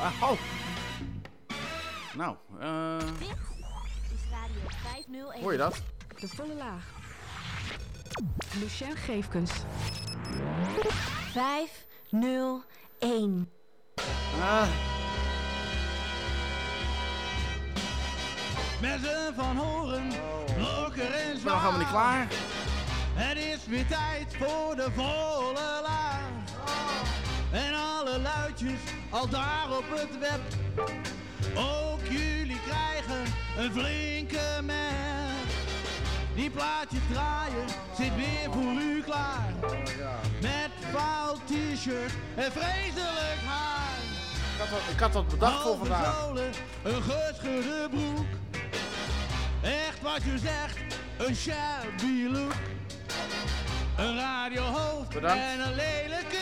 Ah, oh. Nou, eh... Dit is Radio 501. hoor je dat? De volle laag. Lucien Geefkens. 501. Ah, Mensen van horen, lokker en zwaar. gaan we niet klaar. Het is weer tijd voor de volle al daar op het web. Ook jullie krijgen een flinke mer. Die plaatjes draaien zit weer voor u klaar. Met fout t-shirt en vreselijk haar. Ik had, ik had wat bedacht voor vandaag. een gescheurde broek. Echt wat je zegt, een shabby look. Een radiohoofd Bedankt. en een lelijke.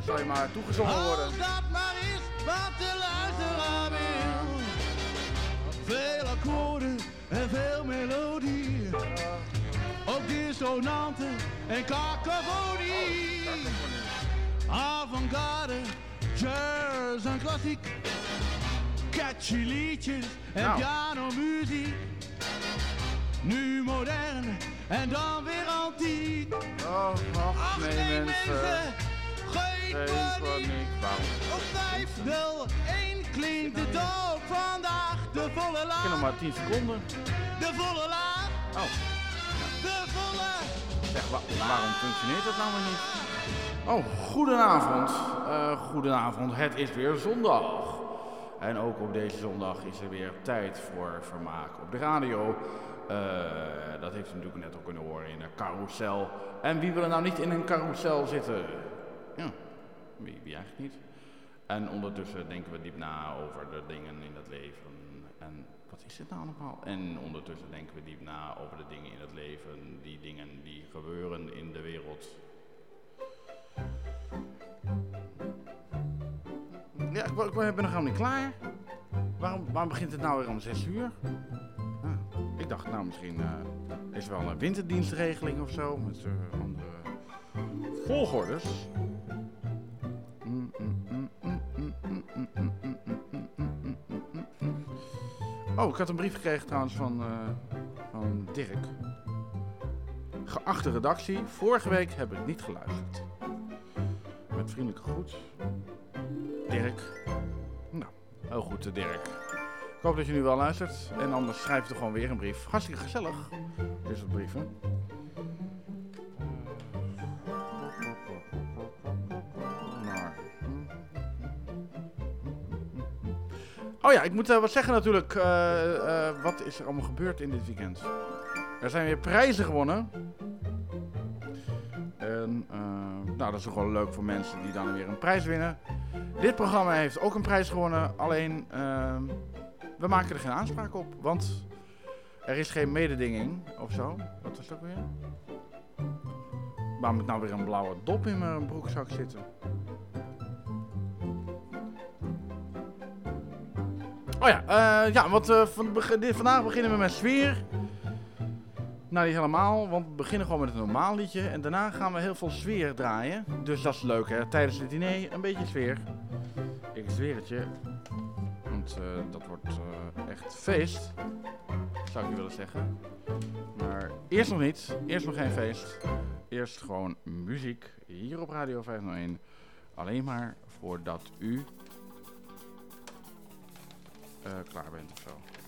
Dan zal je maar toegezongen worden. Als dat maar is wat de luisteraar wil. Veel akkoorden en veel melodie. Ook dissonanten en cacophonie. Avant-garde, jazz en klassiek. Catchy liedjes en Nou. pianomuziek. Nu modern en dan weer antiek. Oh, Ach nee, nee mensen. mensen, Op vijf wel één klinkt het ook vandaag. De volle Ik ken nog laag, maar 10 seconden. de volle laag, Oh, de volle... zeg, wa- waarom functioneert dat nou niet? Oh, goedenavond. Eh goedenavond, het is weer zondag. En ook op deze zondag is er weer tijd voor vermaak op de radio. Eh, dat heeft u natuurlijk net ook kunnen horen in een carousel. En wie wil er nou niet in een carousel zitten? Ja, wie, wie eigenlijk niet? En ondertussen denken we diep na over de dingen in het leven. En wat is dit nou allemaal? En ondertussen denken we diep na over de dingen in het leven, die dingen die gebeuren in de wereld. Ja, ik, ik ben nog helemaal niet klaar. Waarom, waarom begint het nou weer om 6 uur? Ah, ik dacht, nou, misschien eh, is er wel een winterdienstregeling of zo. Met eh, andere volgordes. Oh, ik had een brief gekregen trouwens van, eh, van Dirk. Geachte redactie, vorige week heb ik niet geluisterd. Met vriendelijke groet. Dirk. Nou, heel goed, eh, Dirk. Ik hoop dat je nu wel luistert. En anders schrijf je er gewoon weer een brief. Hartstikke gezellig. Dit soort brieven. Oh ja, ik moet eh, wat zeggen natuurlijk. eh, eh, wat is er allemaal gebeurd in dit weekend? Er zijn weer prijzen gewonnen. En nou, dat is ook wel leuk voor mensen die dan weer een prijs winnen. Dit programma heeft ook een prijs gewonnen. Alleen, eh, we maken er geen aanspraak op. Want er is geen mededinging of zo. Wat was dat weer? Waarom moet nou weer een blauwe dop in mijn broekzak zitten? Oh ja, eh, ja want eh, van, vandaag beginnen we met sfeer. Nou, niet helemaal, want we beginnen gewoon met een normaal liedje. En daarna gaan we heel veel sfeer draaien. Dus dat is leuk, hè? Tijdens het diner een beetje sfeer. Ik zweer het je. Want eh, dat wordt echt feest. Zou ik je willen zeggen. Maar eerst nog niet. Eerst nog geen feest. Eerst gewoon muziek hier op Radio 501. Alleen maar voordat u klaar bent of zo.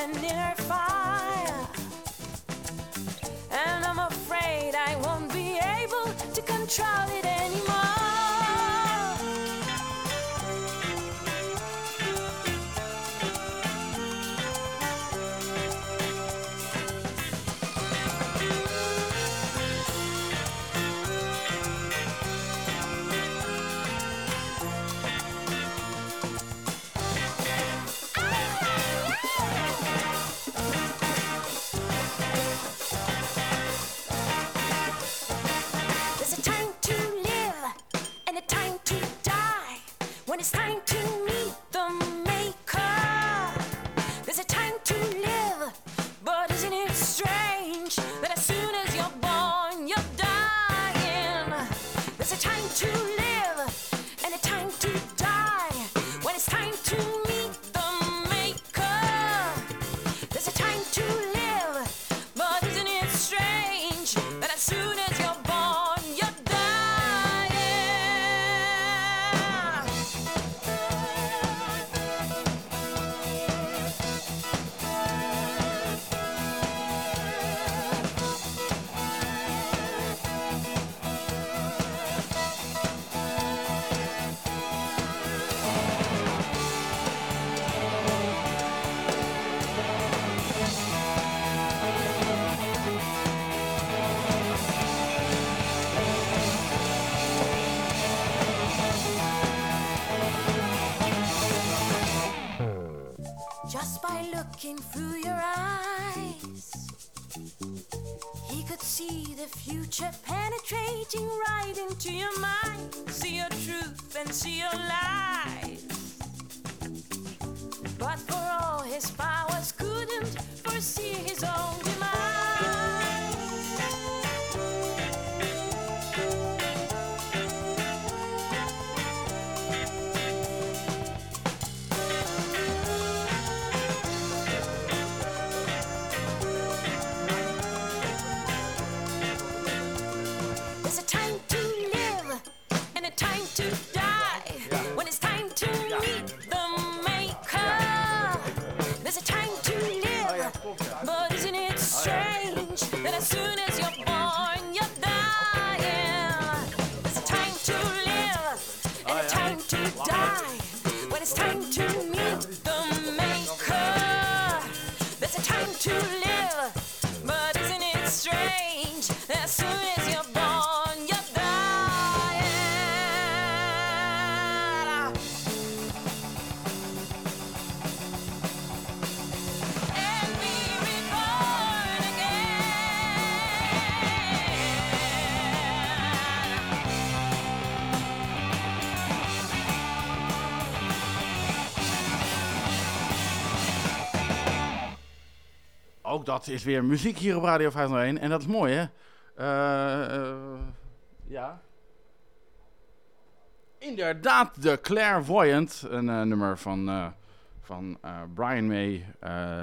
And inner fire. And I'm afraid I won't be able to control it penetrating right into your mind. See your truth and see your lies. But for all his powers dat is weer muziek hier op Radio 501. En dat is mooi, hè? Eh, eh, ja. Inderdaad, de Clairvoyant. Een eh, nummer van, van Brian May.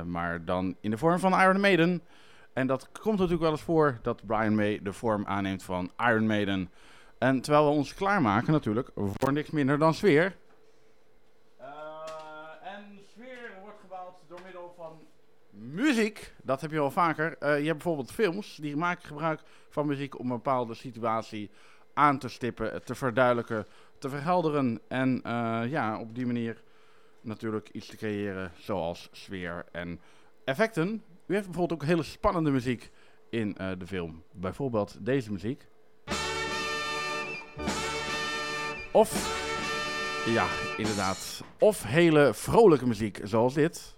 maar dan in de vorm van Iron Maiden. En dat komt natuurlijk wel eens voor dat Brian May de vorm aanneemt van Iron Maiden. En terwijl we ons klaarmaken natuurlijk voor niks minder dan sfeer. Eh, en sfeer wordt gebouwd door middel van muziek. Dat heb je wel vaker. Eh, je hebt bijvoorbeeld films die maken gebruik van muziek om een bepaalde situatie aan te stippen, te verduidelijken, te verhelderen. En eh, ja, op die manier natuurlijk iets te creëren zoals sfeer en effecten. U heeft bijvoorbeeld ook hele spannende muziek in eh, de film. Bijvoorbeeld deze muziek. Of, ja, inderdaad. Of hele vrolijke muziek zoals dit.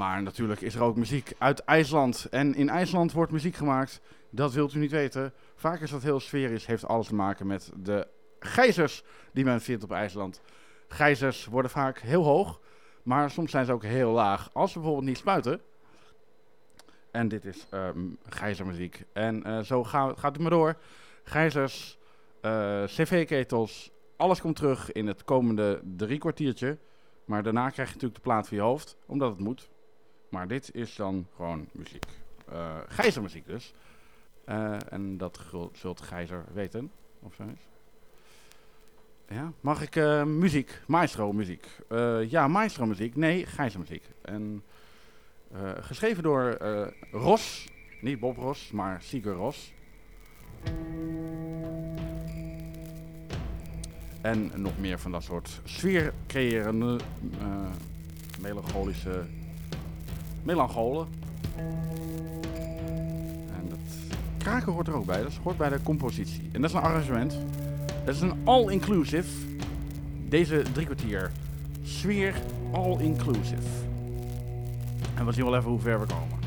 Maar natuurlijk is er ook muziek uit IJsland. En in IJsland wordt muziek gemaakt. Dat wilt u niet weten. Vaak is dat heel sferisch. Heeft alles te maken met de gijzers die men vindt op IJsland. Gijzers worden vaak heel hoog. Maar soms zijn ze ook heel laag. Als ze bijvoorbeeld niet spuiten. En dit is ehm gijzermuziek. En eh, zo gaat, gaat het maar door. Gijzers, eh, cv-ketels, alles komt terug in het komende drie kwartiertje. Maar daarna krijg je natuurlijk de plaat voor je hoofd, omdat het moet. Maar dit is dan gewoon muziek. Eh gijzermuziek dus. Eh, en dat zult Gijzer weten, of zo is. Ja, mag ik eh, muziek, maestro muziek? Ja, maestro muziek. Nee, Gijzer muziek. En geschreven door Ros, niet Bob Ros, maar Sigur Ros. En nog meer van dat soort sfeer creërende, melancholische melancholen. En dat kraken hoort er ook bij, dat hoort bij de compositie. En dat is een arrangement. Dat is een all-inclusive. Deze drie kwartier sfeer all-inclusive. En we zien wel even hoe ver we komen.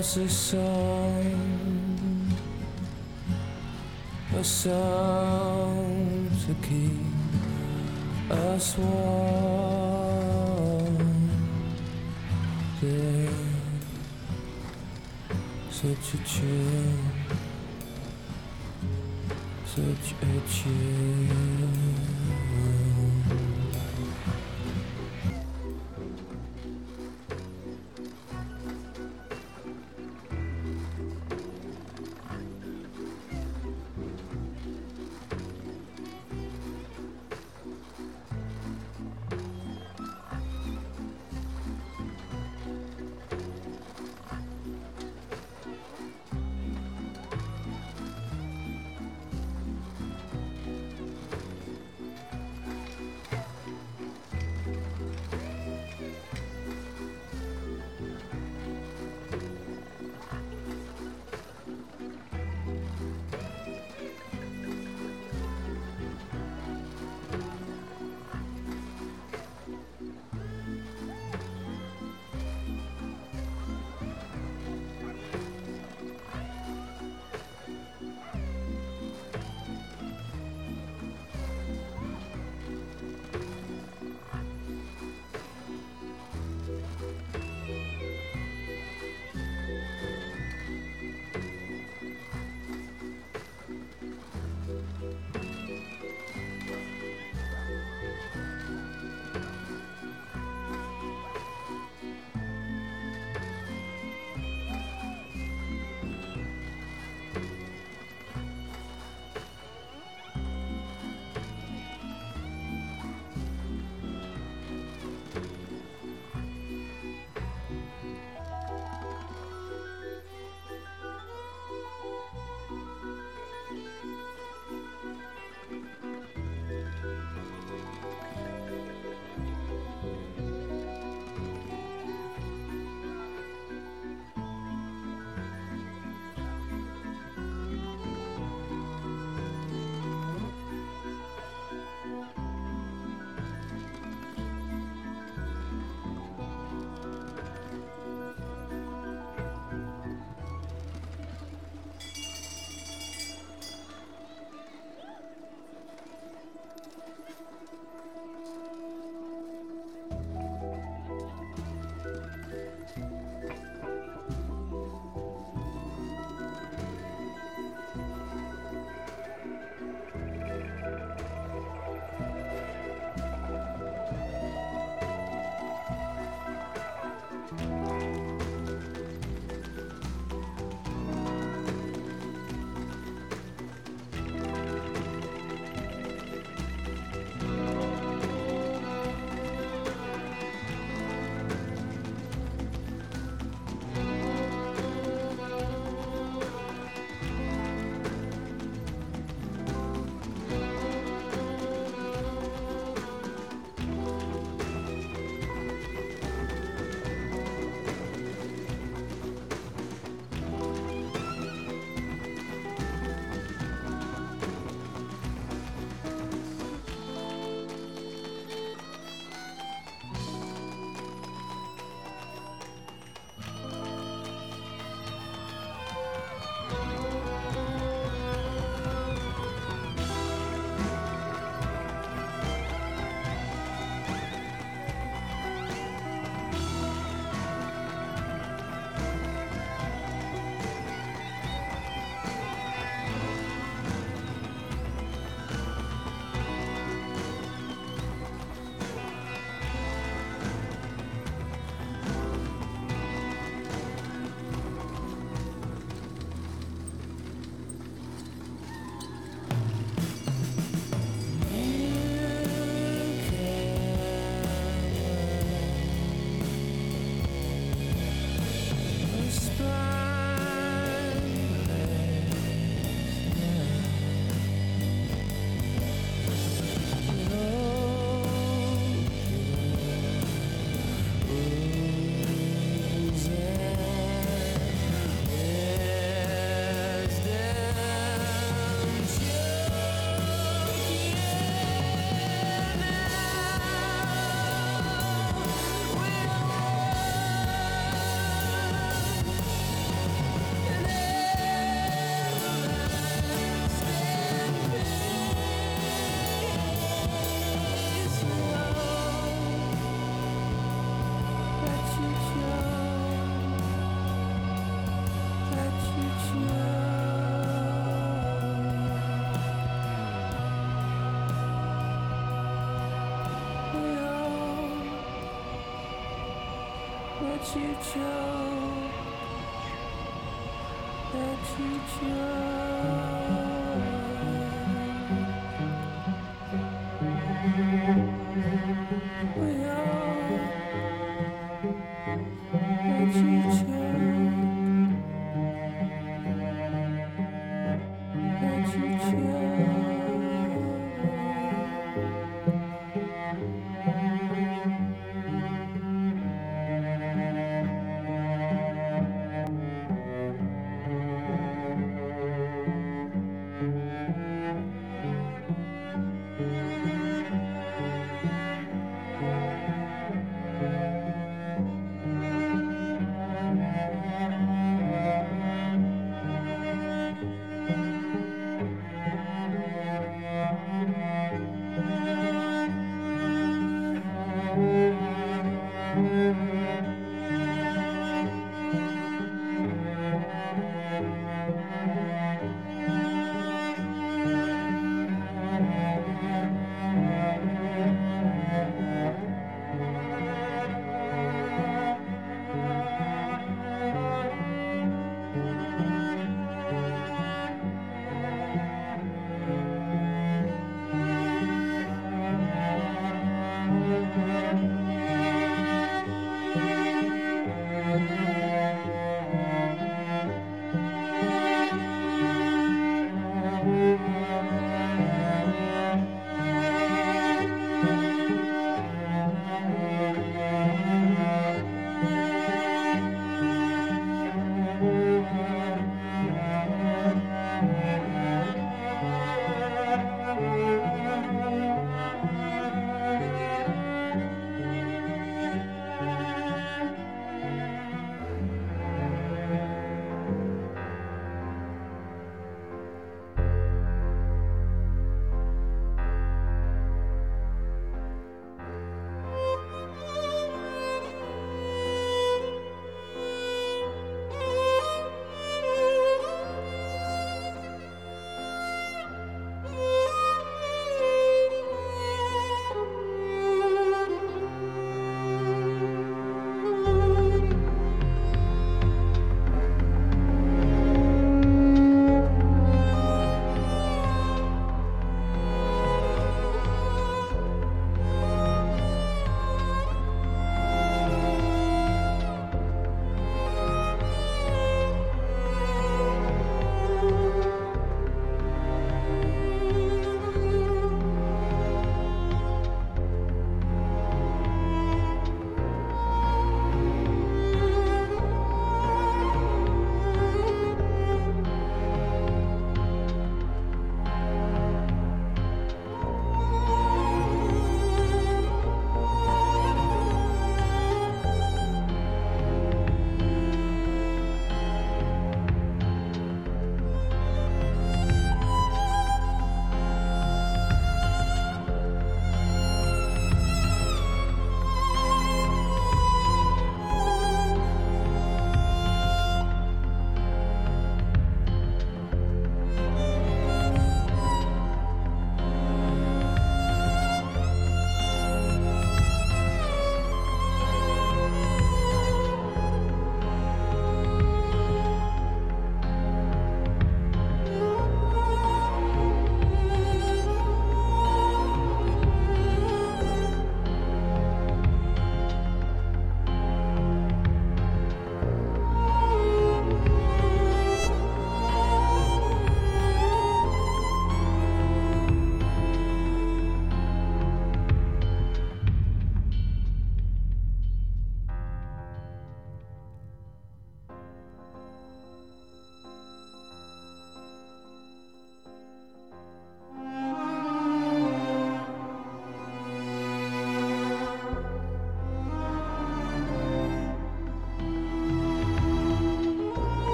A song, a song to keep us warm.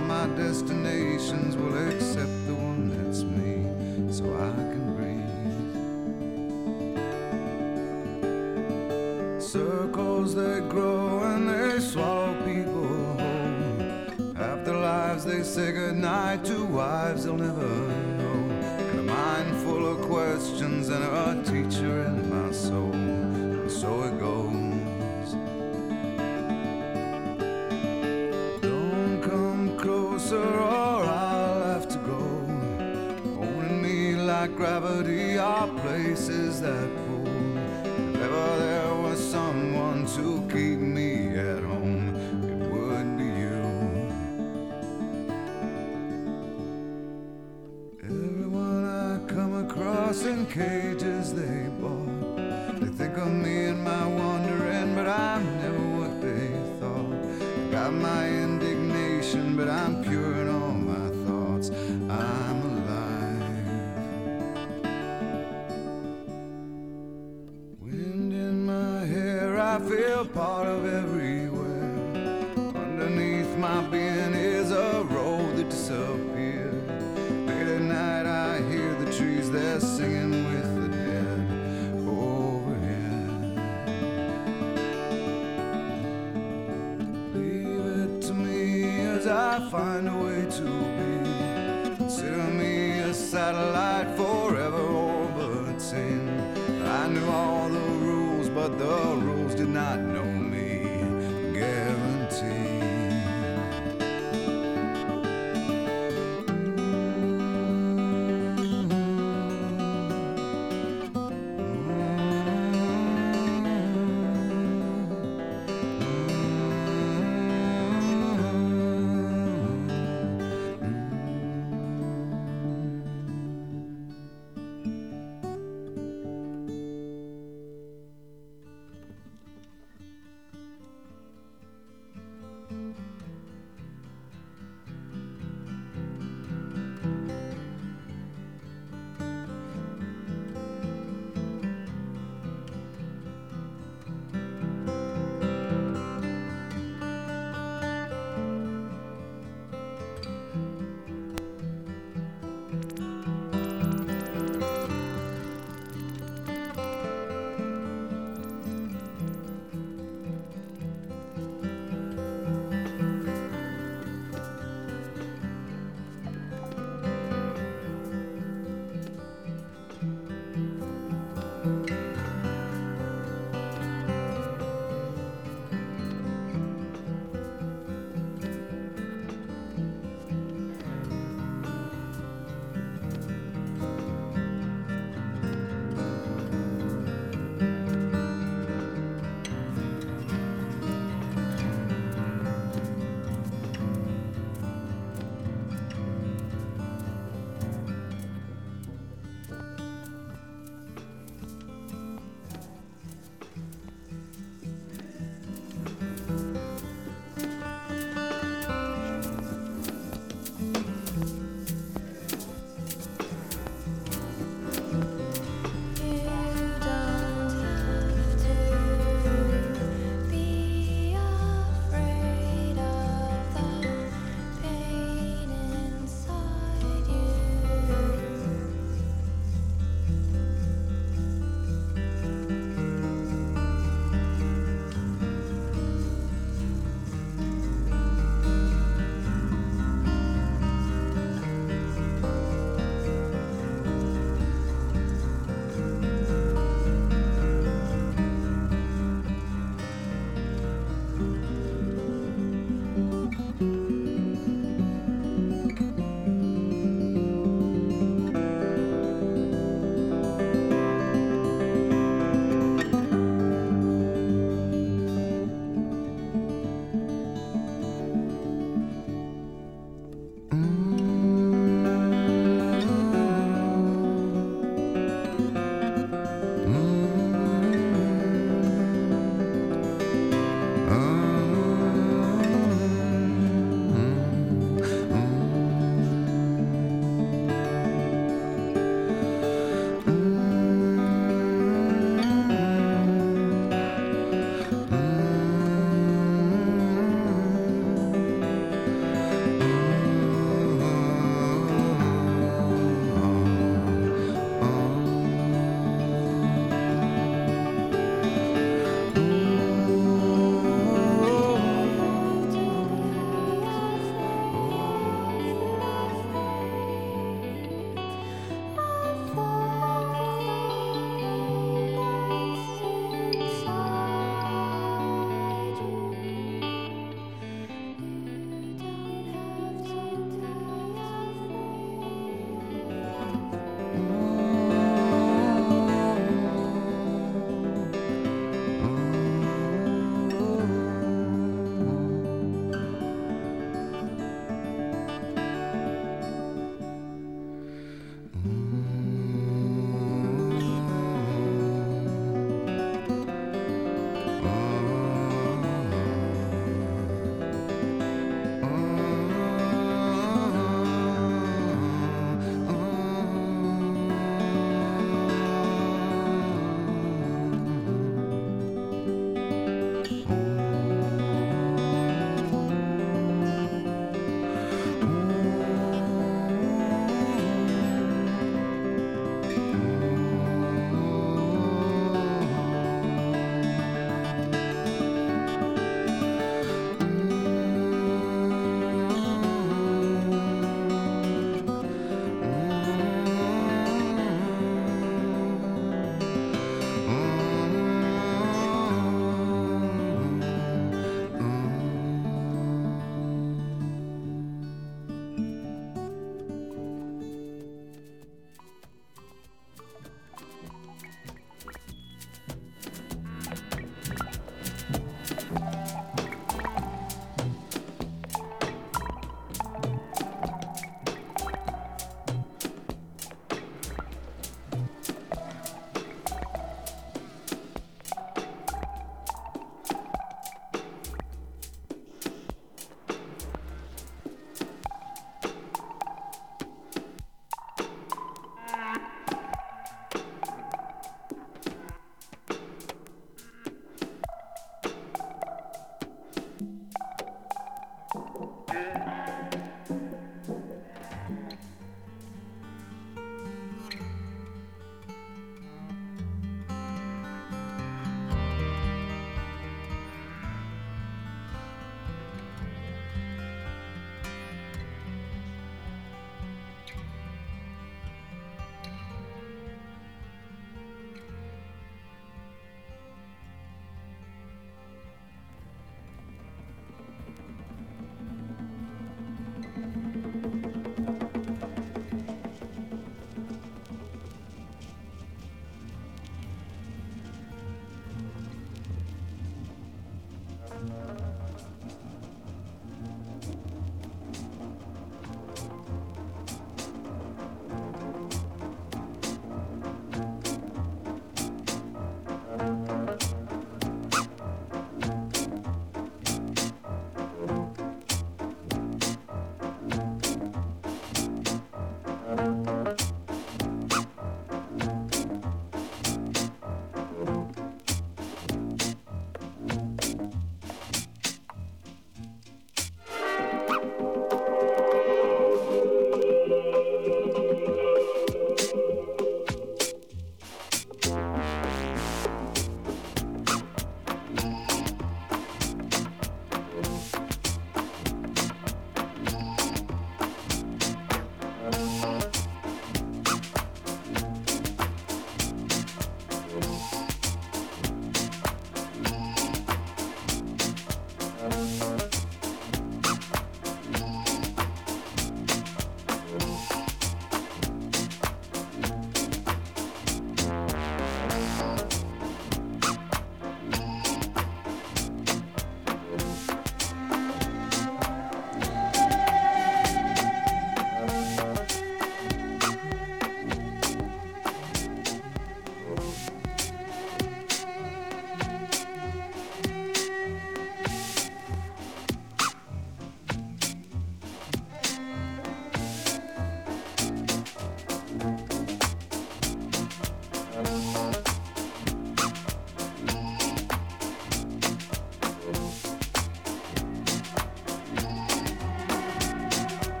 All my destinations will accept the one that's me, so I can breathe. Circles they grow and they swallow people whole. After lives they say goodnight to wives they'll never know. And a mind full of questions and a teacher in my soul. And so it goes. Or I'll have to go. Owning me like gravity are places that pull. If ever there was someone to keep me at home, it would be you. Everyone I come across in cages they bought. They think of me and my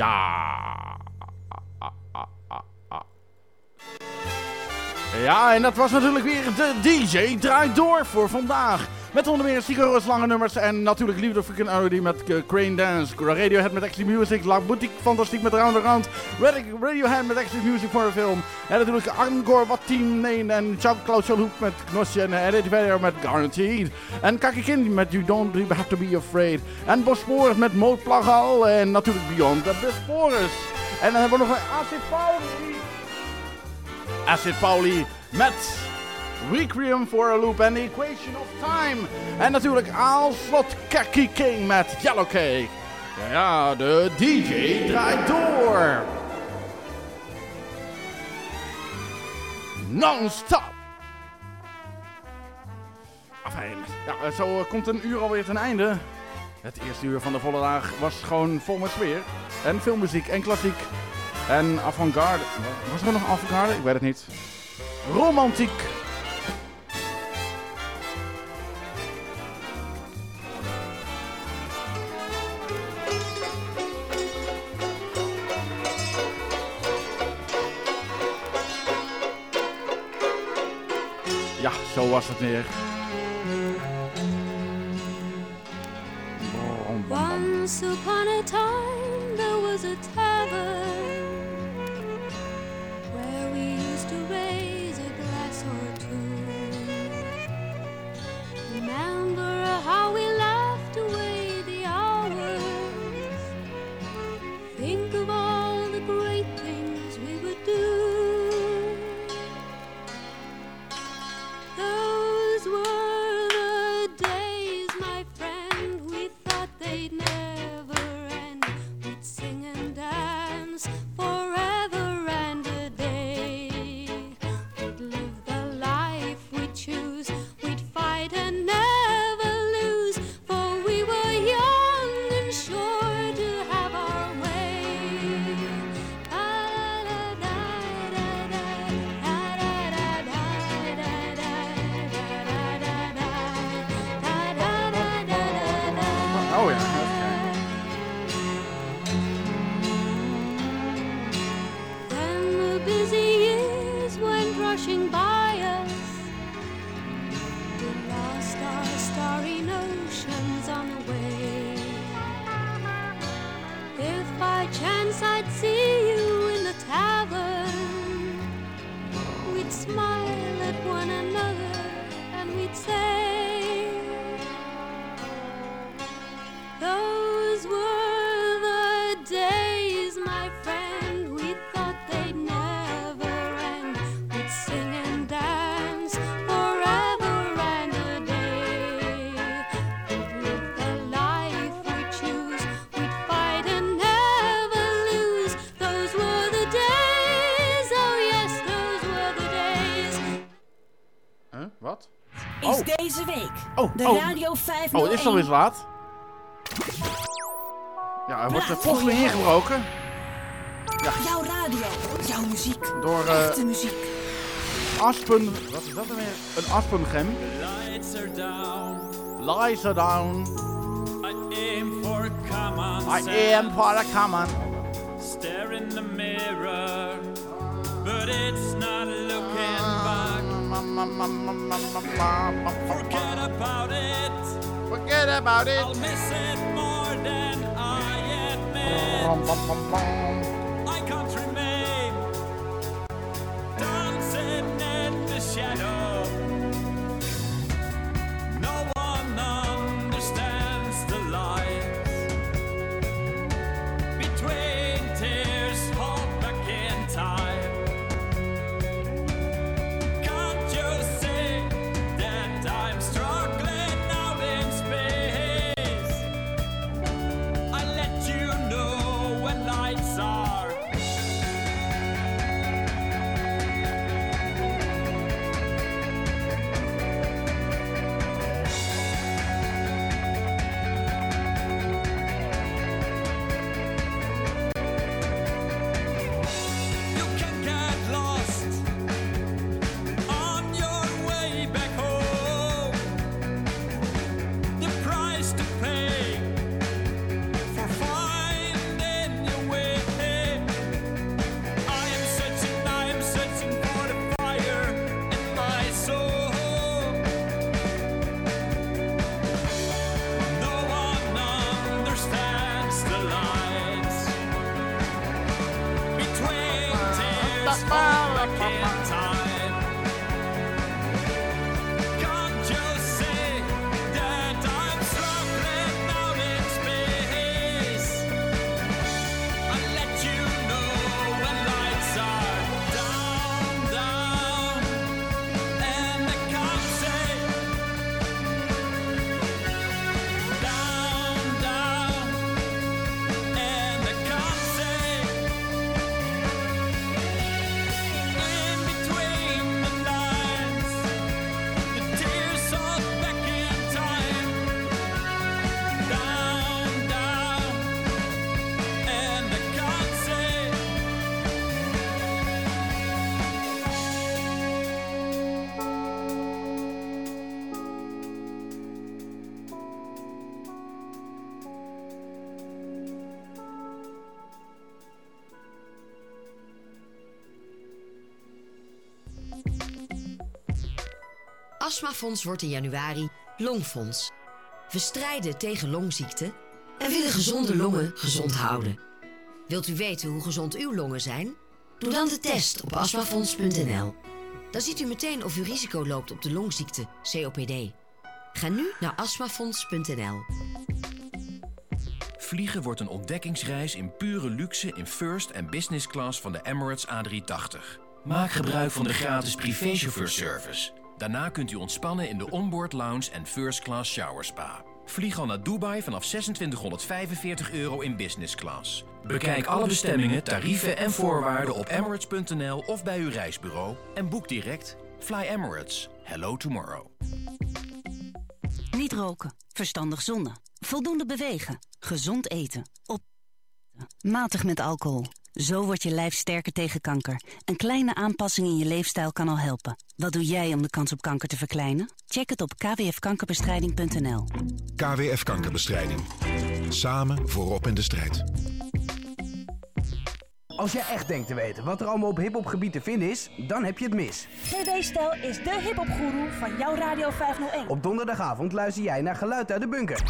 Ja. Ja, en dat was natuurlijk weer de DJ Draait Door voor vandaag. Met onder meer Sigurus lange nummers en natuurlijk Liefde for Melody met eh, Crane Dance, Radiohead met Extra Music, La Boutique Fantastiek met Round Around, Radi- Radiohead met Extra Music voor een film. En natuurlijk Angkor Wat Team 9 en Jean-Claude Chaloup met Gnosje en Eddie Vedder met Guaranteed. En Kaki Kindi met You Don't Have To Be Afraid. En Bosporus met Moot Plagal en natuurlijk Beyond the Bosporus. En dan hebben we nog een Acid Pauli. Acid Pauli met Requiem for a Loop en The Equation of Time. En natuurlijk Aal Slot Kaki King met Yellow Cake. Ja, Ja, de DJ draait door. Non-stop. Ja, zo eh, komt een uur alweer ten einde. Het eerste uur van de volle dag was gewoon vol met sfeer. En filmmuziek en klassiek. En avant-garde. Was er nog avant-garde? Ik weet het niet. Romantiek. Zo was het weer. Oh, Once upon a time there was a tavern where we used to raise a glass or two. Remember how we 501. Oh, het is alweer laat. Ja, er wordt er plotseling ingebroken Jouw radio, jouw muziek, door eh, echte muziek. Aspen... Wat is dat dan weer? Een Aspengem. Lights are down. Are down. I aim for common I am for the common. Stare in the mirror, but it's not looking back. Forget about it. Forget about I'll it. miss it more than I admit. Astmafonds wordt in januari Longfonds. We strijden tegen longziekten en willen gezonde longen gezond houden. Wilt u weten hoe gezond uw longen zijn? Doe dan de test op astmafonds.nl. Dan ziet u meteen of u risico loopt op de longziekte COPD. Ga nu naar astmafonds.nl. Vliegen wordt een ontdekkingsreis in pure luxe in first en business class van de Emirates A380. Maak gebruik van de gratis privéchauffeurservice. Daarna kunt u ontspannen in de onboard lounge en first class shower spa. Vlieg al naar Dubai vanaf 2645 euro in business class. Bekijk alle bestemmingen, tarieven en voorwaarden op emirates.nl of bij uw reisbureau en boek direct. Fly Emirates. Hello tomorrow. Niet roken, verstandig zonnen, voldoende bewegen, gezond eten, op matig met alcohol. Zo wordt je lijf sterker tegen kanker. Een kleine aanpassing in je leefstijl kan al helpen. Wat doe jij om de kans op kanker te verkleinen? Check het op kwfkankerbestrijding.nl. KWF Kankerbestrijding. Samen voorop in de strijd. Als jij echt denkt te weten wat er allemaal op hiphopgebied te vinden is, dan heb je het mis. TV Stel is de hiphopgoeroe van jouw Radio 501. Op donderdagavond luister jij naar Geluid uit de Bunker.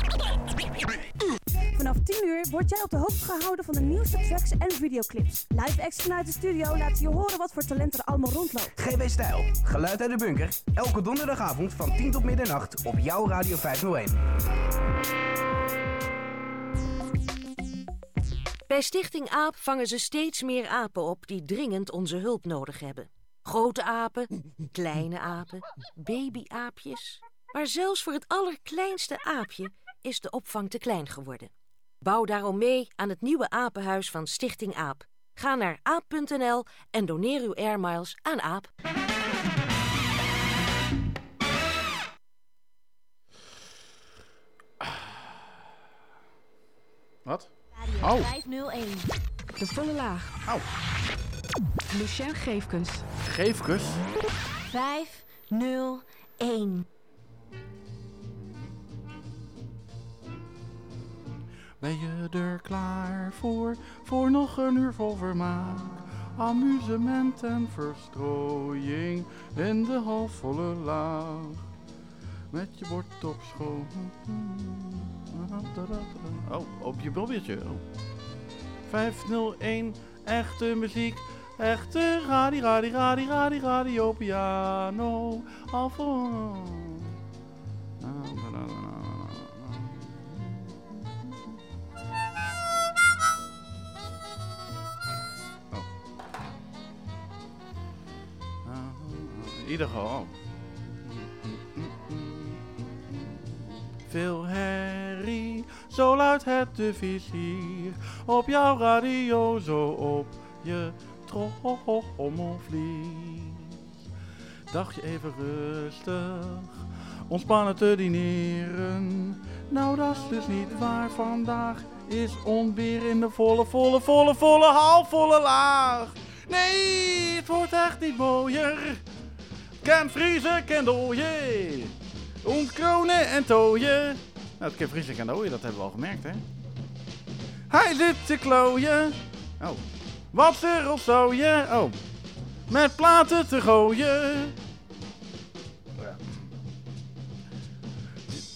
Vanaf 10 uur word jij op de hoogte gehouden van de nieuwste tracks en videoclips. Live acts vanuit de studio laten je horen wat voor talent er allemaal rondloopt. GB Stijl, Geluid uit de Bunker. Elke donderdagavond van 10 tot middernacht op jouw Radio 501. Bij Stichting AAP vangen ze steeds meer apen op die dringend onze hulp nodig hebben. Grote apen, kleine apen, babyaapjes. Maar zelfs voor het allerkleinste aapje is de opvang te klein geworden. Bouw daarom mee aan het nieuwe apenhuis van Stichting AAP. Ga naar aap.nl en doneer uw airmiles aan AAP. Wat? Radio Oh. 501. De volle laag. Au. Lucien Geefkens. Geefkes? 501. Ben je er klaar voor? Voor nog een uur vol vermaak. Amusement en verstrooiing in de halfvolle laag. Met je bord op schoot. Oh, op je mobieltje. Oh. 501, echte muziek. Echte radi, radi, radi, radi, radio, piano. Ieder geval. Veel herrie, zo luidt het de vizier. Op jouw radio, zo op je trommelvlies. Dacht je even rustig, ontspannen te dineren. Nou, dat is dus niet waar. Vandaag is onweer in de volle, volle, volle, volle, halfvolle laag. Nee, het wordt echt niet mooier. Kan vriezen, kan dooien. Ontkronen en tooien. Nou, het kan vriezen, kan dooien, dat hebben we al gemerkt, hè. Hij zit te klooien. Oh. Wat ze rotzooien. Oh. Met platen te gooien.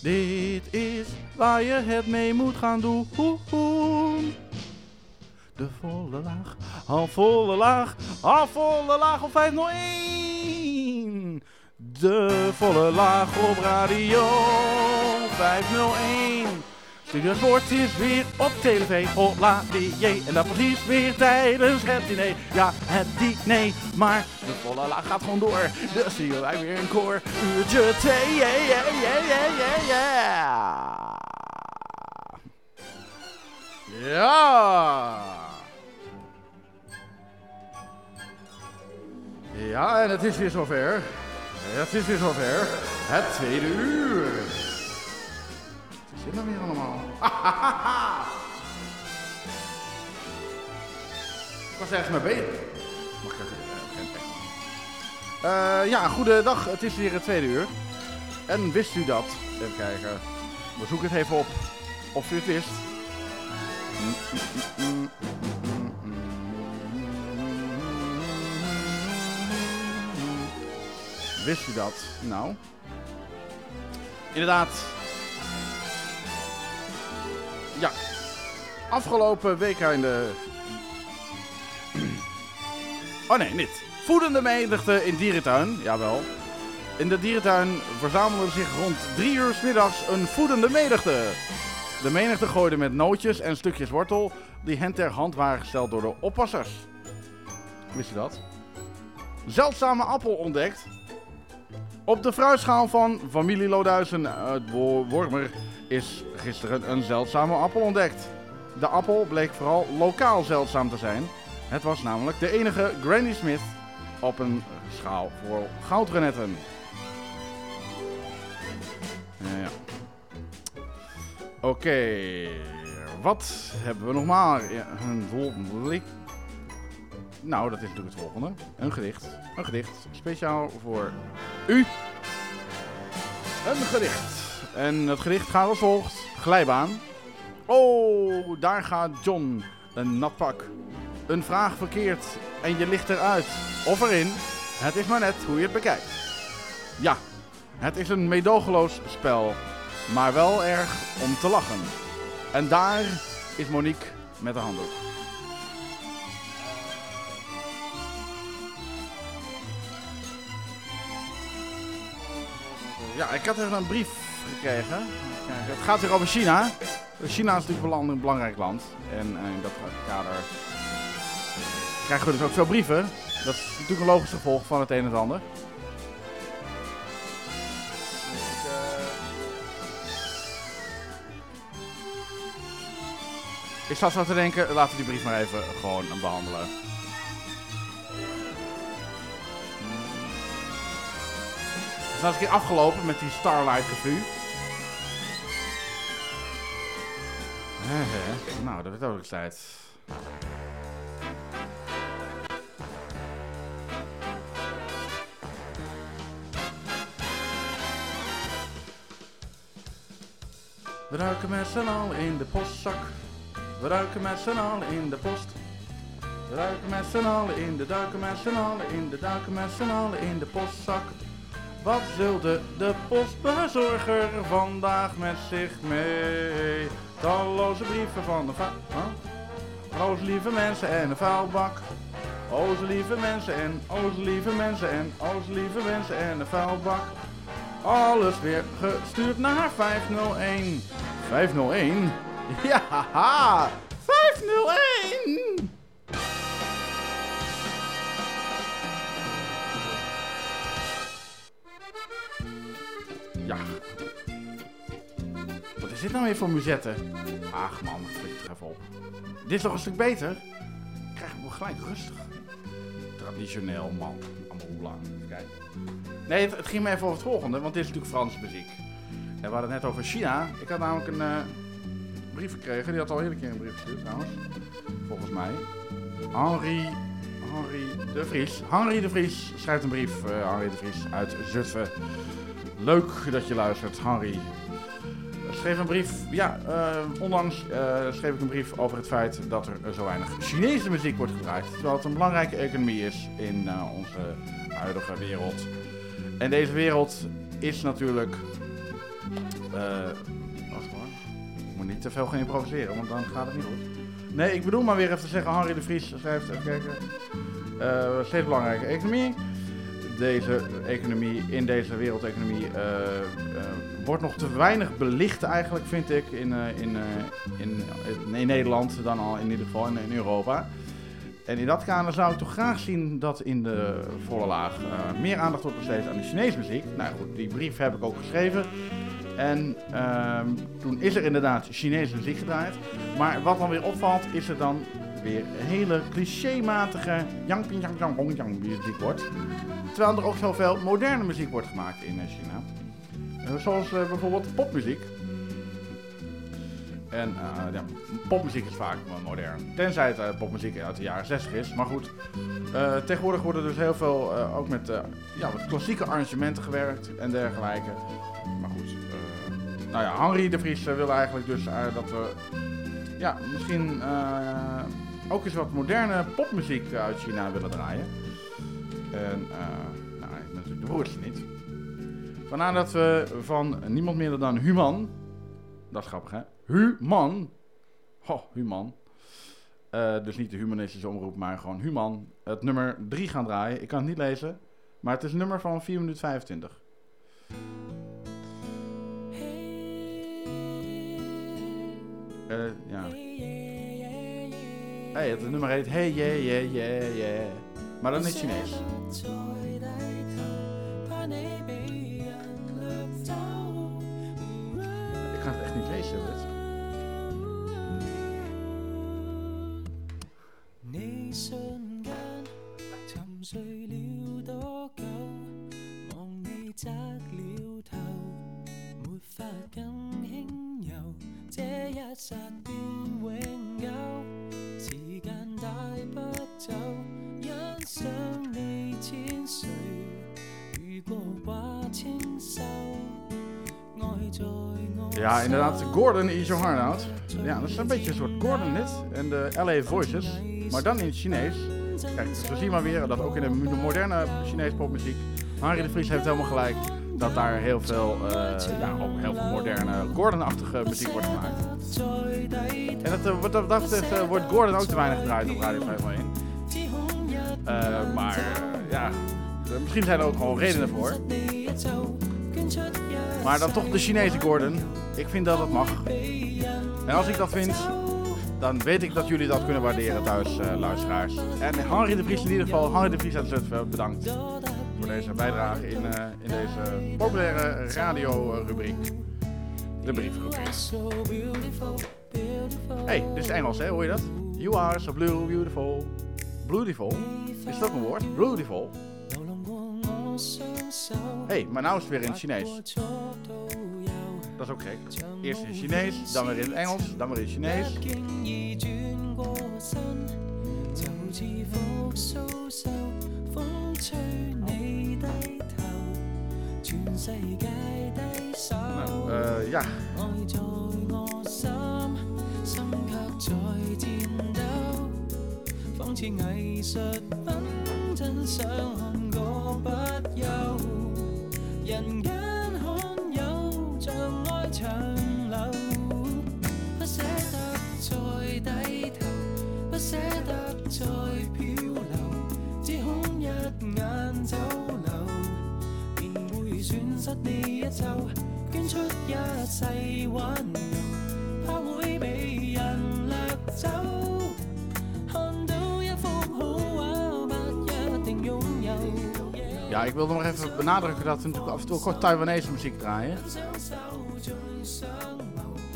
Dit is waar je het mee moet gaan doen. De volle laag, al volle laag, al volle laag op 501. De volle laag op radio 501. Studio Sport is weer op tv, hola die En dat precies weer tijdens het diner. Ja, het diner, maar de volle laag gaat gewoon door. Dus zien wij weer een koor. Uurtje 2, yeah, yeah, yeah, yeah, yeah, yeah. Ja. Ja, en het is weer zover. Het is weer zover. Het tweede uur. Wat zit nou weer allemaal? Ik was ergens mee bezig. Mag ik even... Eh, ja, goedendag. Het is weer het tweede uur. En wist u dat? Even kijken. We zoeken het even op. Of u het wist. Wist u dat? Nou, inderdaad. Ja. Afgelopen week in de... Oh nee, niet. Voedende menigte in dierentuin. Jawel. In de dierentuin verzamelde zich rond drie uur 's middags een voedende menigte. De menigte gooide met nootjes en stukjes wortel die hen ter hand waren gesteld door de oppassers. Wist je dat? Zeldzame appel ontdekt. Op de fruitschaal van familie Loduizen uit Wo- Wormer is gisteren een zeldzame appel ontdekt. De appel bleek vooral lokaal zeldzaam te zijn. Het was namelijk de enige Granny Smith op een schaal voor goudrenetten. Ja. Oké, wat hebben we nog maar? Een volgende. Nou, dat is natuurlijk het volgende. Een gedicht. Een gedicht. Speciaal voor u. Een gedicht. En het gedicht gaat als volgt. Glijbaan. Oh, daar gaat John. Een nat pak. Een vraag verkeerd en je ligt eruit. Of erin. Het is maar net hoe je het bekijkt. Ja, het is een meedogenloos spel. Maar wel erg om te lachen. En daar is Monique met de handdoek. Ja, ik had even een brief gekregen. Het gaat weer over China. China is natuurlijk een belangrijk land. En in dat kader krijgen we dus ook veel brieven. Dat is natuurlijk een logisch gevolg van het een en het ander. Ik zat zo te denken, laten we die brief maar even gewoon behandelen. Eens een keer afgelopen met die Starlight Revue. Hè, hè. Nou, dat werd ook tijd. We ruiken met z'n in de postzak. We ruiken met z'n in de post. We ruiken met z'n in de duiken met z'n in de duiken met z'n allen in de postzak. Wat zulde de postbezorger vandaag met zich mee? Talloze brieven van de va... Huh? Lieve mensen en een vuilbak. Oze lieve mensen en oze lieve mensen en oze lieve mensen en een vuilbak. Alles weer gestuurd naar 501. 501? Ja, haha! 501! Ja. Wat is dit nou weer voor muzetten? Ach man, flik er even op. Dit is toch een stuk beter? Ik krijg wel gelijk rustig. Traditioneel, man. Allemaal? Even kijken. Nee, het, het ging me even over het volgende, want dit is natuurlijk Franse muziek. En we hadden het net over China. Ik had namelijk een eh, brief gekregen. Die had al hele keer een brief gestuurd trouwens. Volgens mij. Henri, Henri de Vries. Henri de Vries schrijft een brief. eh Henri de Vries uit Zutphen. Leuk dat je luistert, Henri. Schreef een brief, ja, eh, onlangs eh, schreef ik een brief over het feit dat er zo weinig Chinese muziek wordt gedraaid. Terwijl het een belangrijke economie is in eh, onze huidige wereld. En deze wereld is natuurlijk. wacht hoor. Ik moet niet te veel gaan improviseren, want dan gaat het niet goed. Nee, ik bedoel maar weer even te zeggen: Henri de Vries schrijft, even kijken. steeds belangrijke economie. Deze economie, in deze wereldeconomie, eh, eh, wordt nog te weinig belicht eigenlijk, vind ik, in, eh, in, in, in Nederland dan al in ieder geval, in, in Europa. En in dat kader zou ik toch graag zien dat in de volle laag meer aandacht wordt besteed aan de Chinese muziek. Nou goed, die brief heb ik ook geschreven. En ehm, toen is er inderdaad Chinese muziek gedraaid. Maar wat dan weer opvalt, is er dan weer hele clichématige yang ping yang hong muziek wordt. Terwijl er ook zoveel moderne muziek wordt gemaakt in China. Eh, zoals eh, bijvoorbeeld popmuziek. En eh, ja, popmuziek is vaak modern. Tenzij het popmuziek uit de jaren 60 is. Maar goed, tegenwoordig worden dus heel veel ook met, ja, met klassieke arrangementen gewerkt en dergelijke. Maar goed, nou ja, Henri de Vries wil eigenlijk dus dat we ja, misschien ook eens wat moderne popmuziek uit China willen draaien. En, eh, nou, hij heeft natuurlijk de broertje niet. Waarna dat we van niemand minder dan Human. Dat is grappig, hè? Human. Oh, Human. Eh, dus niet de humanistische omroep, maar gewoon Human. Het nummer 3 gaan draaien. Ik kan het niet lezen, maar het is een nummer van 4 minuten 25. Eh, ja. Hey, het nummer heet Hey Yeah Yeah Yeah Yeah. Maar dan het Chinees. Ik ga het echt niet lezen, dit. 你 走，欣赏你千岁，如果话清秀，爱在我 Ja, inderdaad. Gordon Eat Your Heart Out. Ja, dat is een beetje een soort Gordon dit. En de LA Voices. Maar dan in het Chinees. Kijk, dus we zien maar weer dat ook in de mo- moderne Chinese popmuziek. Henry de Vries heeft helemaal gelijk. Dat daar heel veel, eh, ja, ook heel veel moderne Gordon-achtige muziek wordt gemaakt. En dat, eh, wat dat betreft eh, wordt Gordon ook te weinig gedraaid op Radio 501. Eh maar ja, misschien zijn er ook gewoon redenen voor. Maar dan toch de Chinese Gordon. Ik vind dat het mag. En als ik dat vind, dan weet ik dat jullie dat kunnen waarderen thuis, eh, luisteraars. En Henry de Vries in ieder geval, Henry de Vries uit Zutphen, bedankt voor deze bijdrage in, eh, in deze populaire radio-rubriek. De briefrubriek. hey, dit is Engels, hè? Hoor je dat? You are so blue, beautiful. Beautiful. Is dat een woord? Beautiful. hey, maar nou is het weer in het Chinees. Dat is ook gek. Eerst in het Chinees, dan weer in het Engels, dan weer in het Chinees. Nou, uh, ja. 仿似藝術品，真想看個不休。人間罕有，像愛長流，不捨得再低頭，不捨得再漂流，只恐一眼走漏，便會損失你一袖，捐出一世溫柔，怕會被人掠走。Ja, ik wilde nog even benadrukken dat we natuurlijk af en toe gewoon Taiwanese muziek draaien.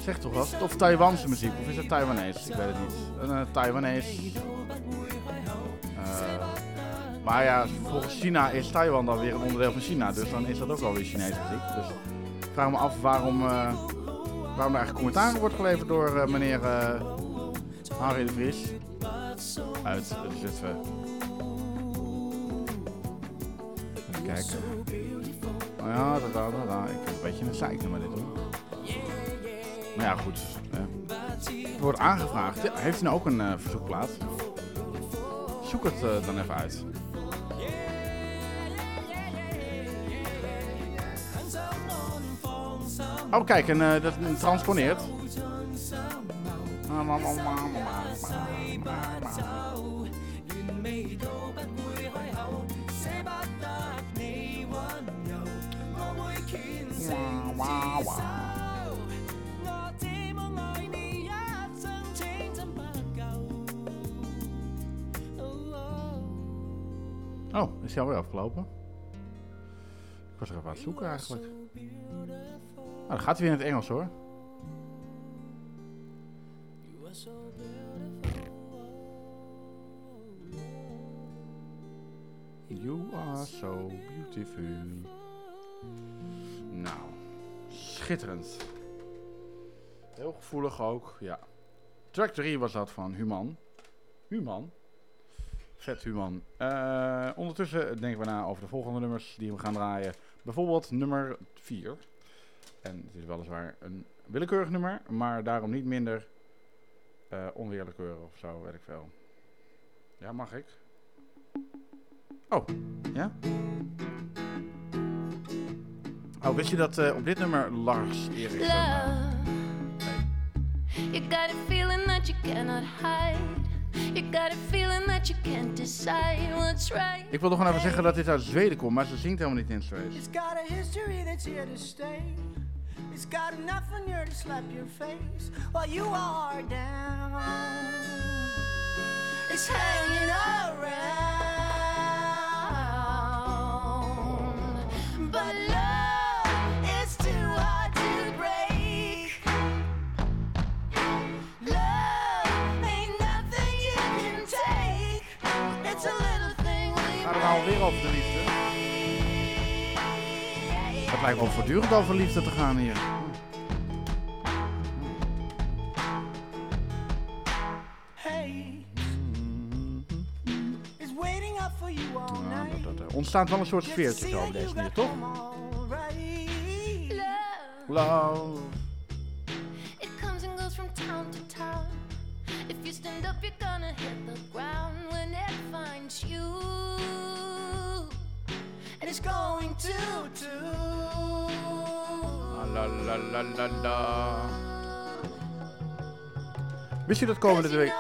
Zeg toch wat? Of Taiwanse muziek, of is het Taiwanees? Ik weet het niet. Een uh, Taiwanees. Eh, maar ja, volgens China is Taiwan dan weer een onderdeel van China, dus dan is dat ook wel weer Chinese muziek. Dus ik vraag me af waarom, eh, waarom er eigenlijk commentaar wordt geleverd door eh, meneer eh Harry de Vries uit Zutphen. Kijken. Oh ja, da, da, da, da. Ik heb een beetje een zeiken met dit hoor. Maar ja, goed. eh. het wordt aangevraagd. Ja, heeft u nou ook een eh, verzoekplaat? Zoek het eh, dan even uit. Oh, kijk, en eh, dat transponeert. Oh, is hij alweer afgelopen? Ik was er even aan het zoeken eigenlijk. Nou, dan gaat hij weer in het Engels hoor. You are so beautiful. Nou, schitterend. Heel gevoelig ook, ja. Track 3 was dat van Human. Human? Vet Human. Eh, ondertussen denken we na over de volgende nummers die we gaan draaien. Bijvoorbeeld nummer 4. En het is weliswaar een willekeurig nummer, maar daarom niet minder onwillekeurig of zo, weet ik veel. Ja, mag ik? Oh, ja? Oh, wist je dat eh, op dit nummer Lars eh, Love. You got a feeling that you cannot hide. You got a feeling that you can't decide what's right. Ik wil nog gewoon even zeggen dat dit uit Zweden komt, maar ze zingt helemaal niet in Zweeds. It's got a history that's here to stay. It's got enough in here to slap your face while you are down. It's hanging around. Nou weer over de liefde? Het lijkt wel voortdurend over liefde te gaan hier. Hey, is waiting up for you all night. Er ontstaat wel een soort sfeertje zo op deze manier, toch? Love. Going to, to. La la la la la. Wist je dat komende week...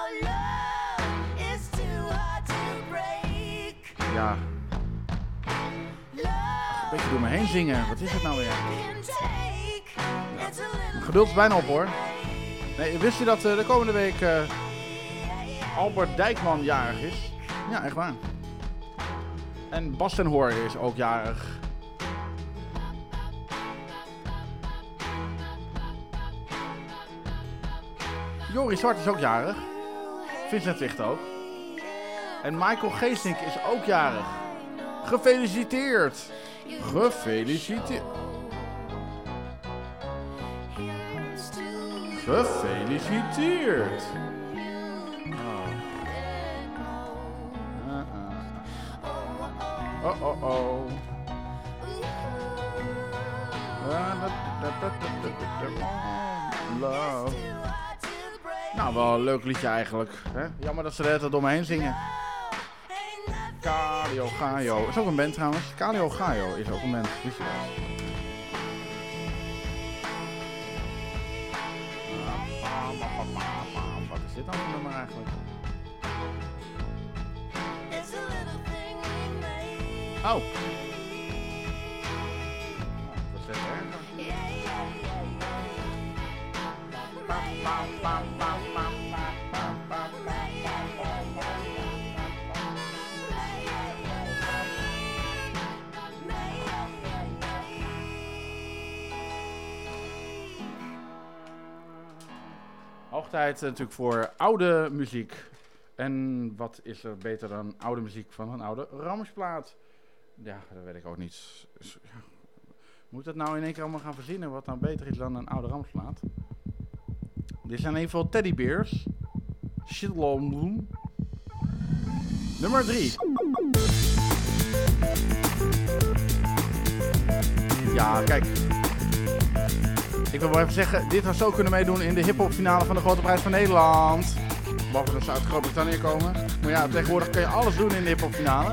Ja. Een beetje door me heen zingen. Wat is het nou weer? Mijn geduld is bijna op hoor. Nee, wist je dat eh, de komende week eh, Albert Dijkman jarig is? Ja, echt waar. En Bas ten Hoor is ook jarig. Joris Zwart is ook jarig. Vincent Wicht ook. En Michael Geesink is ook jarig. Gefeliciteerd. Gefeliciteerd. Gefeliciteerd. Oh, oh, oh. Love. Nou, wel een leuk liedje eigenlijk. Hè? Jammer dat ze er me heen zingen. Calio Gaio. Is ook een band trouwens. Calio Gaio is ook een band. Wist je dat? Wat is dit dan voor nummer eigenlijk? Oh. Eh, natuurlijk voor oude muziek. En wat is er beter dan oude muziek van een oude Ramsplaat? Ja, dat weet ik ook niet. Ja. Moet dat nou in één keer allemaal gaan verzinnen wat nou beter is dan een oude Ramsplaat? Dit zijn even teddybeers. Shitloom. Nummer 3. Ja, kijk. Ik wil wel even zeggen, dit had zo kunnen meedoen in de hip-hop finale van de Grote Prijs van Nederland. Behalve dat ze uit Groot-Brittannië komen. Maar ja, tegenwoordig kun je alles doen in de hip-hop finale.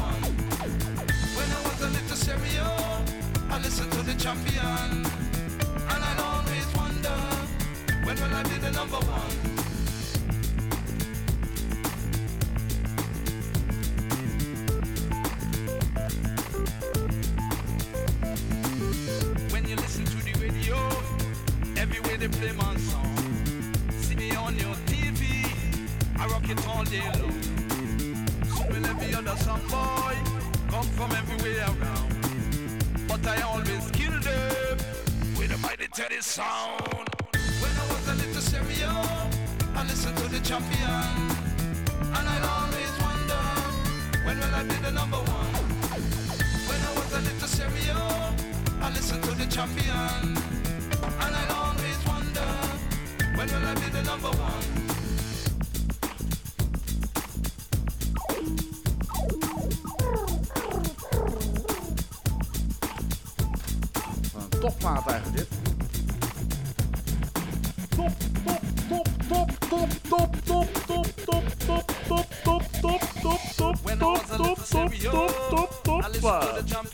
stereo, oh, I listen to the champion, and I always wonder when will I be the number one. When you listen to the radio, everywhere they play my song. See me on your TV, I rock it all day long. So will every other song boy come from everywhere around. But I always kill them with a mighty teddy sound. When I was a little stereo, I listened to the champion, and I always wonder when will I be the number one. When I was a little stereo, I listened to the champion. And I always wonder, when will I be the number one? Eigenlijk dit. Top, top, top, top, top, top, top, top, top, top, top, top, top, top, top, top, top, top, top, top, I listened to top.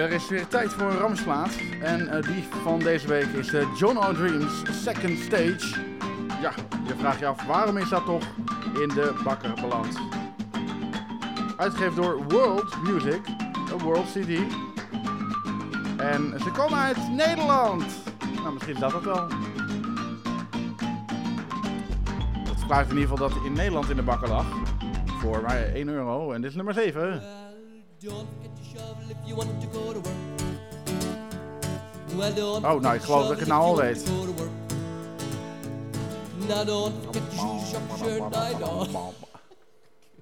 Er is weer tijd voor een ramsplaat. En eh, die van deze week is de John O'Dreams Second Stage. Ja, je vraagt je af waarom is dat toch in de bakker beland? Uitgegeven door World Music, een World CD. En ze komen uit Nederland. Nou, misschien is dat het wel. Dat verklaart in ieder geval dat in Nederland in de bakker lag. Voor maar 1 euro. En dit is nummer 7. Oh, nou, ik geloof dat ik het nou al weet.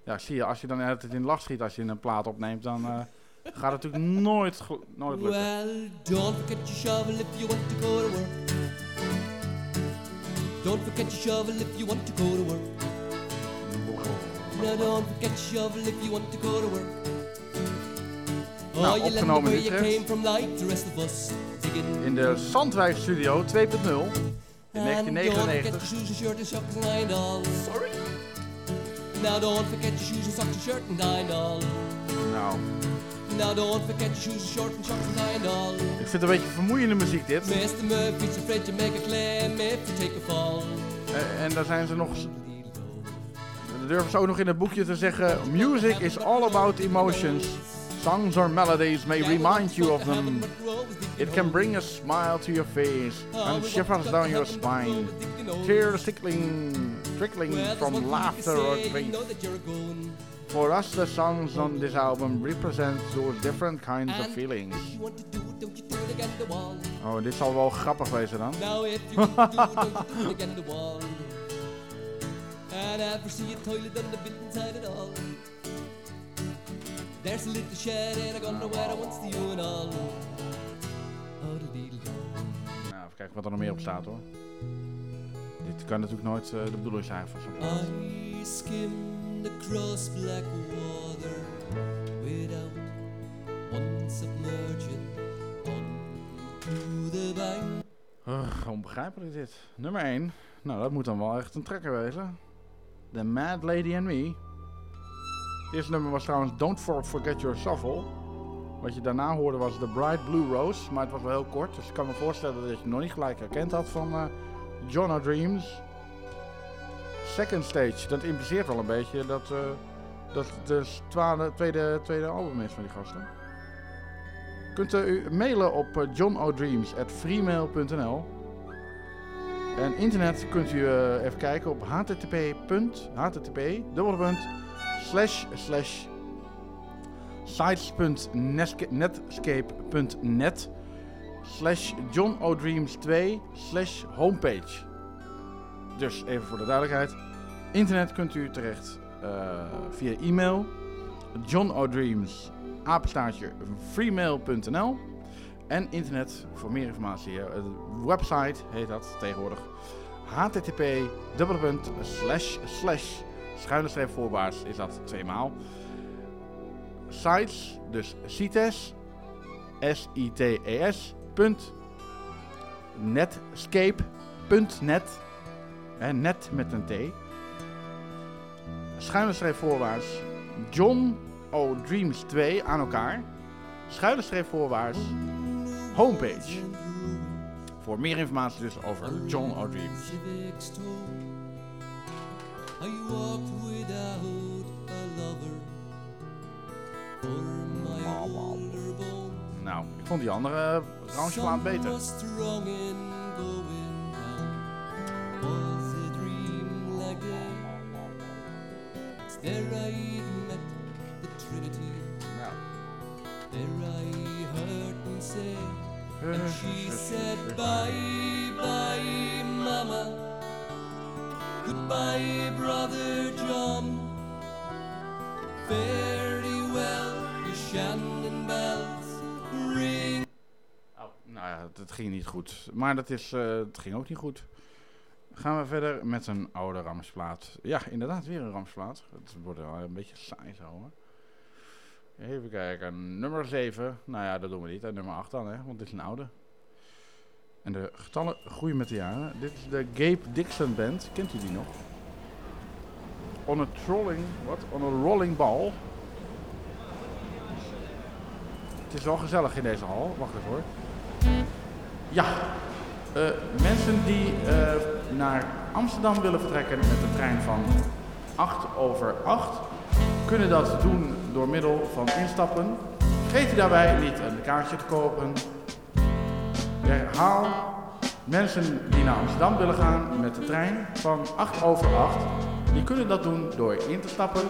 Ja, zie je, als je dan altijd in lach schiet als je een plaat opneemt, dan eh, gaat het natuurlijk nooit, nooit lukken. Well, don't forget your shovel if you want to go to work. Don't forget your shovel if you want to go to work. Now don't forget your shovel if you want to go to work. Nou, opgenomen in Utrecht. In de Zandwijk Studio 2.0 in And don't forget your 1999. shoes and shirt and socks and nine all. Sorry. Now don't forget your shoes and socks and shirt and nine all. Nou, Now don't forget your shoes and short and socks and nine all. ik vind het een beetje vermoeiende muziek dit. Mr. Murphy's afraid to make a claim if you take a fall. Eh, en daar zijn ze nog... Dan durven ze ook nog in het boekje te zeggen... Music is all about emotions. Songs or melodies may remind you of them. It can bring a smile to your face and shivers down your spine. Tears tickling, trickling from laughter or grief. For us, the songs on this album represent those different kinds of feelings. Oh, dit zal wel grappig wezen dan. There's a little shed and I gonna where I wants the urinal. Oh, the little Nou, even kijken wat er nog meer op staat hoor. Dit kan natuurlijk nooit eh, de bedoeling zijn van zo'n plaat. I skimmed across black water without one submerging onto the bank. Ugh, onbegrijpelijk dit. Nummer 1. Nou, dat moet dan wel echt een trekker wezen. The Mad Lady and Me. Het eerste nummer was trouwens Don't For- Forget Your Shuffle. Wat je daarna hoorde was The Bright Blue Rose. Maar het was wel heel kort. Dus ik kan me voorstellen dat je het nog niet gelijk herkend had van eh John O'Dreams. Second Stage. Dat impliceert wel een beetje dat, eh, dat het twa- tweede, tweede album is van die gasten. Kunt u mailen op eh, johnodreams.freemail.nl En internet kunt u even kijken op http. Slash slash sites.netscape.net slash johnodreams2 slash homepage. Dus even voor de duidelijkheid. Internet kunt u terecht eh, via e-mail. johnodreams apenstaartje freemail.nl en internet voor meer informatie. eh, website heet dat tegenwoordig http schuine streep voorwaarts is dat tweemaal. Sites, dus CITES, S-I-T-E-S, punt, netscape.net, net met een T, schuine streep voorwaarts, John O Dreams 2 aan elkaar, schuine streep voorwaarts, homepage. Voor meer informatie dus over John O Dreams. I walked without a lover for my older bone. Nou, ik vond die andere rangeplaat beter. Some was strong in going down. Was a dream there I met the Trinity. There I heard him say, and she said, Bye, bye. Goodbye, brother John. Thee well, the Shannon bells ring. Nou ja, het ging niet goed. Maar dat is, eh, het ging ook niet goed. Gaan we verder met een oude ramsplaat. Ja, inderdaad, weer een ramsplaat. Het wordt wel een beetje saai zo hoor. Even kijken, nummer 7. Nou ja, dat doen we niet. En nummer 8 dan, hè, want dit is een oude. En de getallen groeien met de jaren. Dit is de Gabe Dixon Band. Kent u die nog? On a trolling, wat? On a rolling ball. Het is wel gezellig in deze hal. Wacht even hoor. Ja, eh, mensen die eh, naar Amsterdam willen vertrekken met de trein van 8 over 8, kunnen dat doen door middel van instappen. Vergeet u daarbij niet een kaartje te kopen. Herhaal, mensen die naar Amsterdam willen gaan met de trein van 8 over 8, die kunnen dat doen door in te stappen.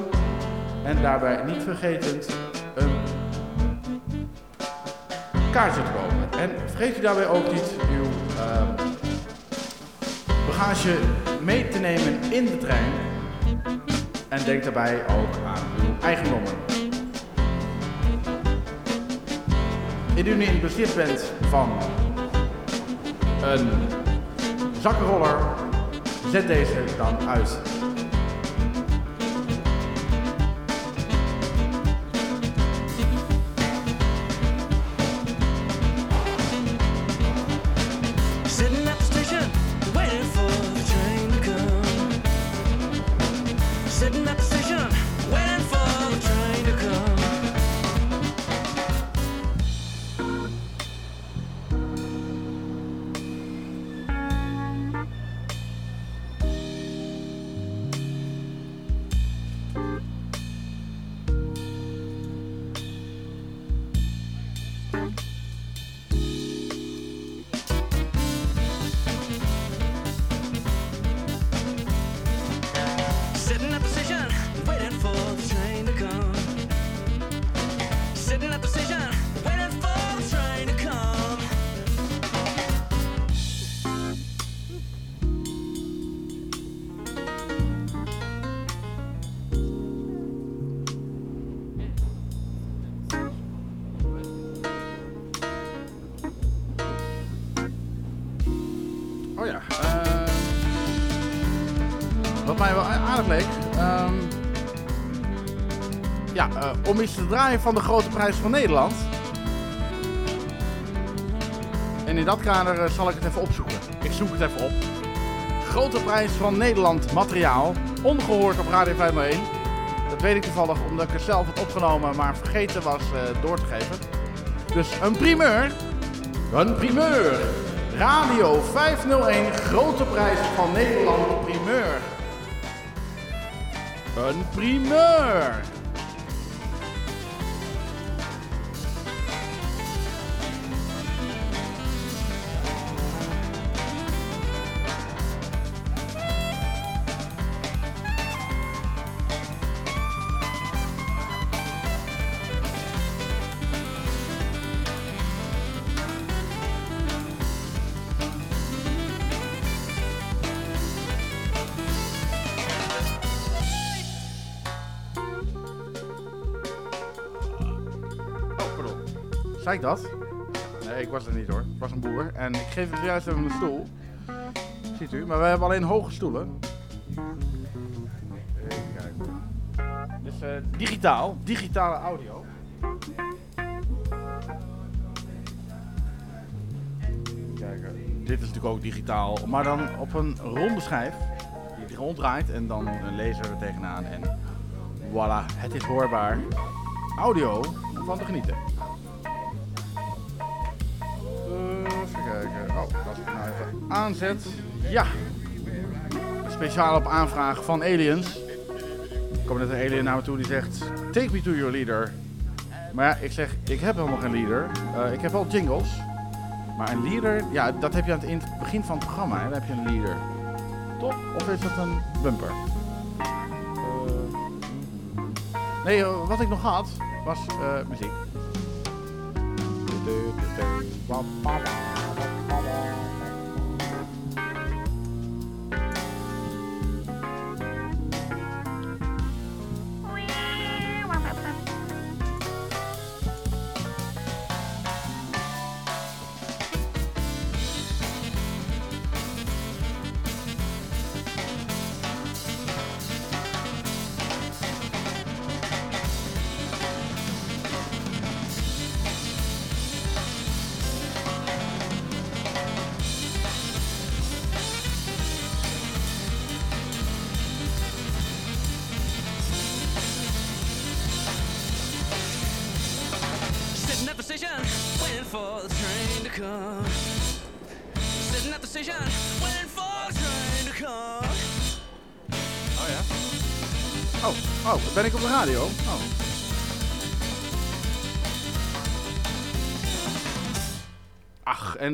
En daarbij niet vergetend een kaartje te kopen. En vergeet u daarbij ook niet uw ehm, bagage mee te nemen in de trein. En denk daarbij ook aan uw eigendommen. Indien u in bezit bent van een zakkenroller, zet deze dan uit. Draaien van de grote prijs van Nederland. En in dat kader eh, zal ik het even opzoeken. Ik zoek het even op. Grote prijs van Nederland materiaal. Ongehoord op Radio 501. Dat weet ik toevallig omdat ik het zelf had opgenomen, maar vergeten was eh, door te geven. Dus een primeur. Een primeur. Radio 501, grote prijs van Nederland, primeur. Een primeur. Ik dat? Nee, ik was er niet hoor. Ik was een boer. En ik geef u juist even een stoel. Ziet u, maar we hebben alleen hoge stoelen. Even kijken. Dus eh, digitaal, digitale audio. Kijken. Dit is natuurlijk ook digitaal, maar dan op een ronde schijf. Die ronddraait en dan een laser er tegenaan. En voilà, het is hoorbaar. Audio om van te genieten. Ja. Speciaal op aanvraag van aliens. Er net een alien naar me toe die zegt: Take me to your leader. Maar ja, ik zeg: Ik heb helemaal geen leader. Eh, ik heb wel jingles. Maar een leader, ja, dat heb je aan het in- begin van het programma. Hè? Dan heb je een leader. Toch? Of is het een bumper? Eh, nee, eh, wat ik nog had was eh, muziek.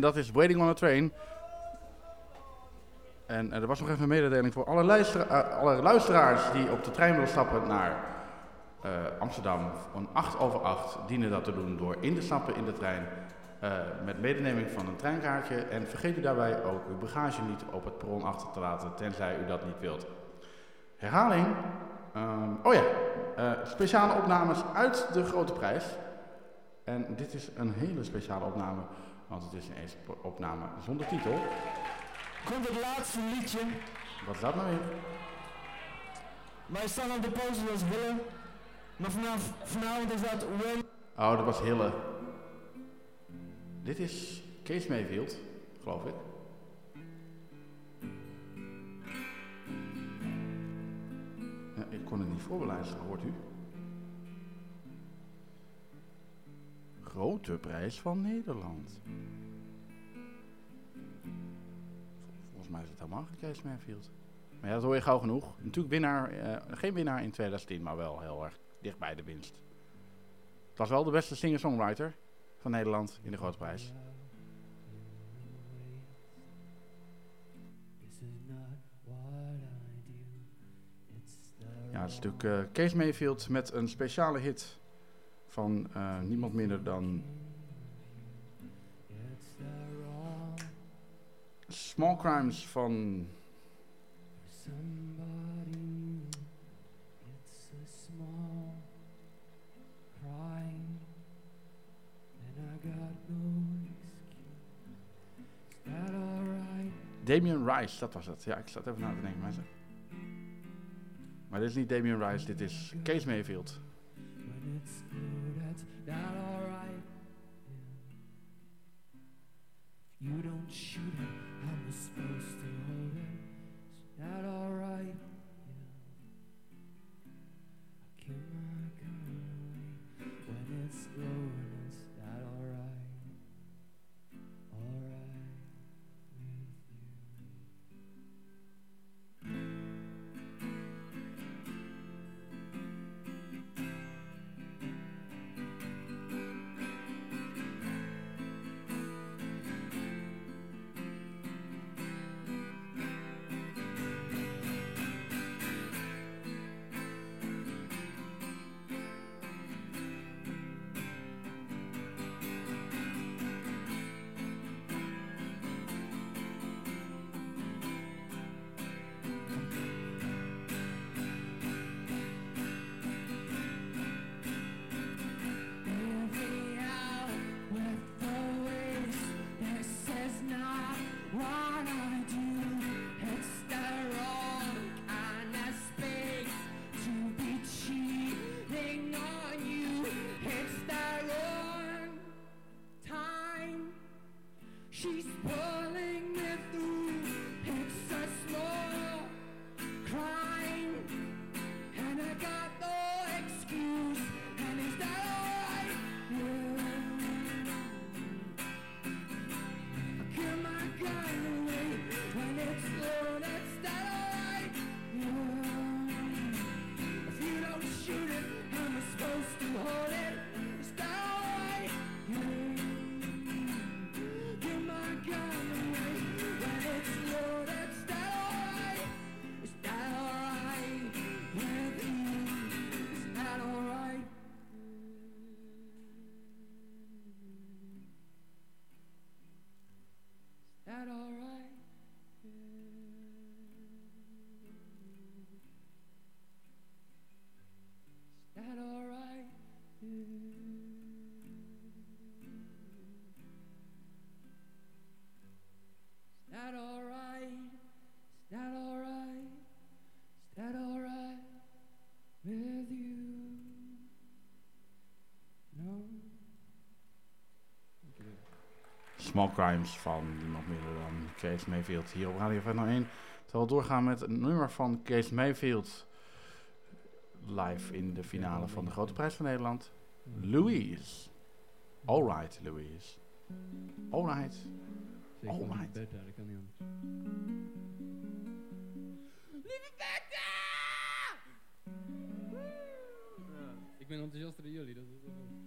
Dat is Waiting on a Train. En eh, er was nog even een mededeling voor alle, eh, alle luisteraars die op de trein willen stappen naar eh, Amsterdam. Om 8 over 8 dienen dat te doen door in te stappen in de trein. met medeneming van een treinkaartje. En vergeet u daarbij ook uw bagage niet op het perron achter te laten, tenzij u dat niet wilt. Herhaling. Ehm, oh ja, speciale opnames uit de grote prijs. En dit is een hele speciale opname, want het is een eens opname zonder titel. Komt het laatste liedje. Wat is dat nou weer? Wij staan op de poster als Willem. Maar vanaf, vanavond is dat When. Oh, dat was Hille. Dit is Kees Mayfield, geloof ik. Ja, ik kon het niet voorbeluisteren, hoort u? Grote prijs van Nederland. Volgens mij is het helemaal geen Kees Mayfield. Maar ja, dat hoor je gauw genoeg. Natuurlijk winnaar, eh, geen winnaar in 2010, maar wel heel erg dicht bij de winst. Het was wel de beste singer-songwriter van Nederland in de Grote Prijs. Ja, het is natuurlijk eh, Kees Mayfield met een speciale hit van eh, niemand minder dan Small Crimes van? Damien Rice, dat was het. Ja, ik zat even na te denken, mensen. Maar dit is niet Damien Rice, dit is Kees Mayfield. Small Crimes van niemand minder dan Kees Mayfield hier op Radio 501. Terwijl we doorgaan met een nummer van Kees Mayfield live in de finale van de Grote Prijs van Nederland. Louise. Alright, Louise. Alright. Alright. Bertha. Ja, ik ben enthousiaster dan jullie, dat is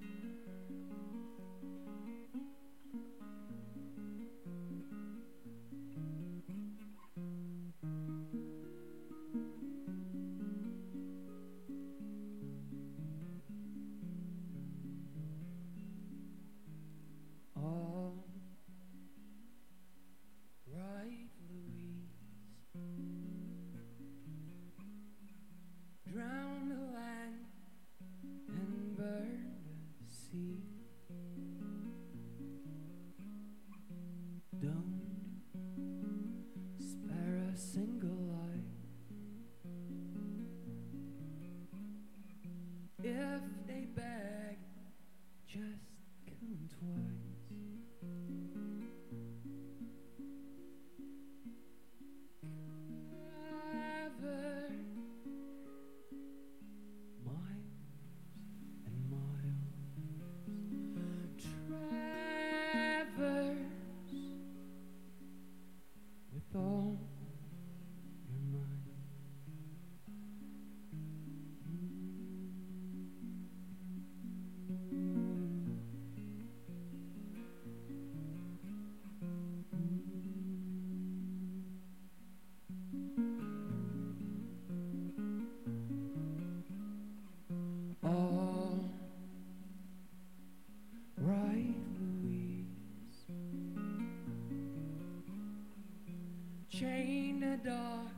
Canada,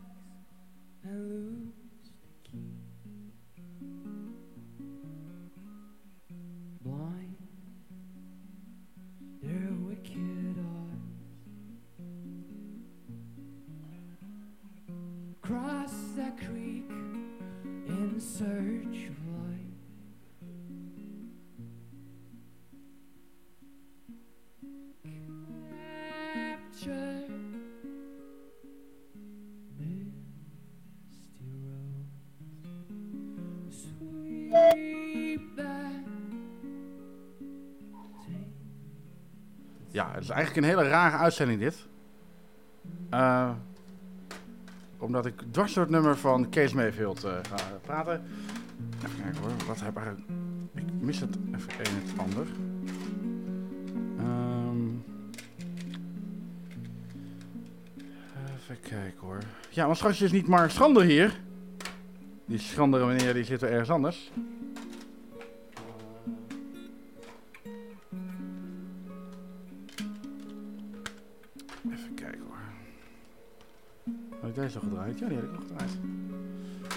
het is eigenlijk een hele rare uitzending dit. Eh, omdat ik dwars door het nummer van Kees Mayfield eh, ga praten. Even kijken hoor, wat heb ik eigenlijk... Ik mis het even een en het ander. Ehm, even kijken hoor. Ja, want straks is niet Mark Schrander hier. Die schrandere meneer die zit er ergens anders. Die had ik nog gedraaid.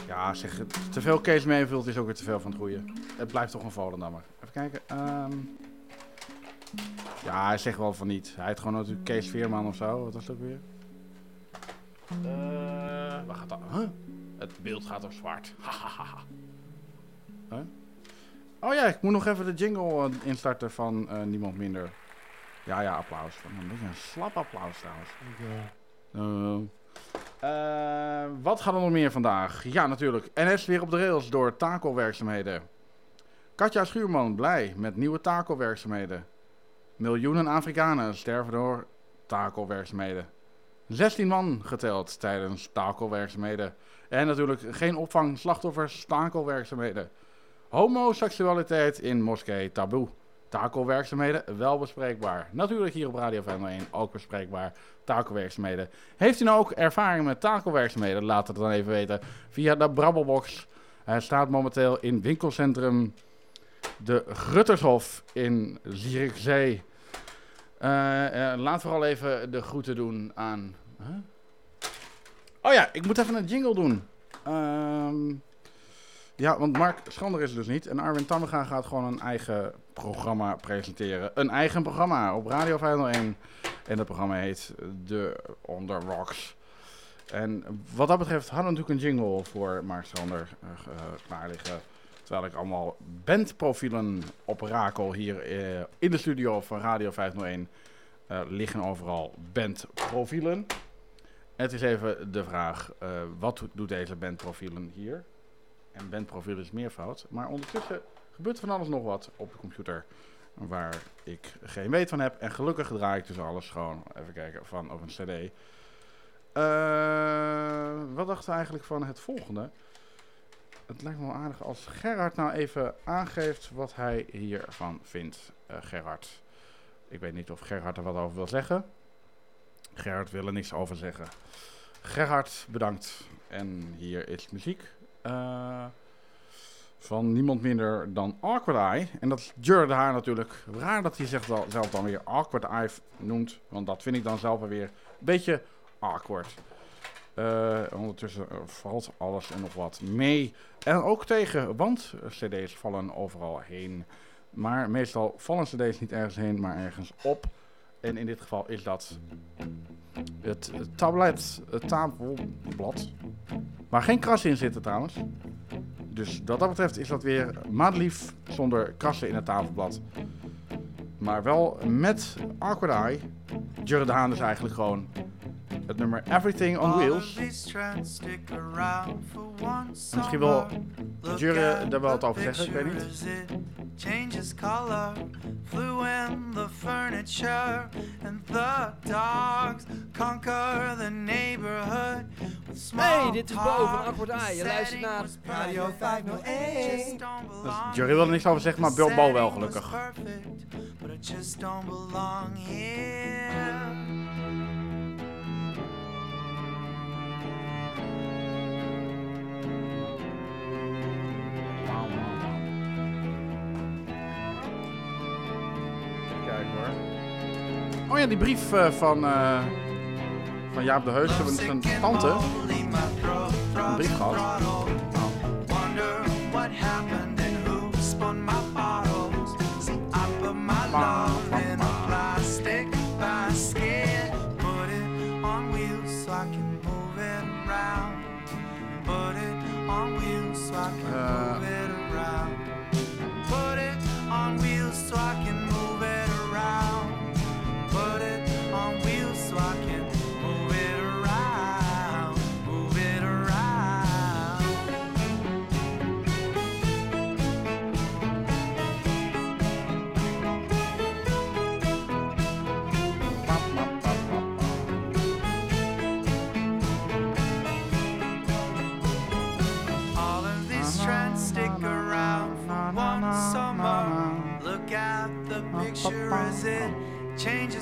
Ja, zeg, te veel Kees Mayfield is ook weer te veel van het goede. Het blijft toch een Volendammer. Even kijken. ehm. ja, hij zegt wel van niet. Hij heet gewoon natuurlijk Kees Veerman of zo. Wat was dat weer? Eh, waar gaat dat? Huh? Het beeld gaat op zwart. Huh? Oh ja, ik moet nog even de jingle eh, instarten van eh, Niemand Minder. Ja, ja, applaus. Een beetje een slap applaus trouwens. Eh, eh, wat gaat er nog meer vandaag? Ja, natuurlijk. NS weer op de rails door takelwerkzaamheden. Katja Schuurman blij met nieuwe takelwerkzaamheden. Miljoenen Afrikanen sterven door takelwerkzaamheden. 16 man geteld tijdens takelwerkzaamheden. En natuurlijk geen opvang slachtoffers takelwerkzaamheden. Homoseksualiteit in moskee taboe. Takelwerkzaamheden wel bespreekbaar. Natuurlijk hier op Radio 501 ook bespreekbaar. Takelwerkzaamheden. Heeft u nou ook ervaring met takelwerkzaamheden? Laat het dan even weten via de Brabbelbox. Hij staat momenteel in winkelcentrum de Gruttershof in Zierikzee. Eh, eh, laat vooral even de groeten doen aan... Oh ja, ik moet even een jingle doen. Ehm, ja, want Mark Schander is er dus niet. En Arwin Tammega gaat gewoon een eigen programma presenteren. Een eigen programma op Radio 501. En dat programma heet De On Rocks. En wat dat betreft hadden we natuurlijk een jingle voor Mark Schander eh, klaar liggen. Terwijl ik allemaal bandprofielen oprakel hier eh, in de studio van Radio 501. eh, liggen overal bandprofielen. Het is even de vraag, wat doet deze bandprofielen hier? En bandprofiel is meervoud. Maar ondertussen gebeurt van alles nog wat op de computer waar ik geen weet van heb. En gelukkig draai ik dus alles gewoon, even kijken, van op een cd. Eh, wat dachten eigenlijk van het volgende? Het lijkt me wel aardig als Gerard nou even aangeeft wat hij hiervan vindt. Eh, Gerard. Ik weet niet of Gerard er wat over wil zeggen. Gerard wil er niks over zeggen. Gerard, bedankt. En hier is muziek. Eh, van niemand minder dan Awkward Eye. En dat is Haar natuurlijk. Raar dat hij zich wel, zelf dan weer Awkward Eye noemt. Want dat vind ik dan zelf weer een beetje awkward. Eh, ondertussen eh, valt alles en nog wat mee. En ook tegen, want cd's vallen overal heen. Maar meestal vallen cd's niet ergens heen, maar ergens op. En in dit geval is dat het, tablet, het tafelblad. Waar geen krassen in zitten trouwens. Dus wat dat betreft is dat weer maatlief zonder krassen in het tafelblad. Maar wel met Awkward Eye. De is eigenlijk gewoon het nummer Everything on Wheels. En misschien wil Jurre daar wel wat over zeggen, ik weet niet. changes color, flew in the furniture, and the dogs conquer the neighborhood Hey, dit is Bo van talk. Awkward Eye. Je luistert naar Radio 501. Dus Jurre wil er niks over zeggen, maar Bill Bo wel gelukkig. Perfect, but I just don't belong here. Oh ja, die brief eh, van, eh, van Jaap de Heus. Van zijn tante. Een brief gehad. And who spun my bottles. See, I put my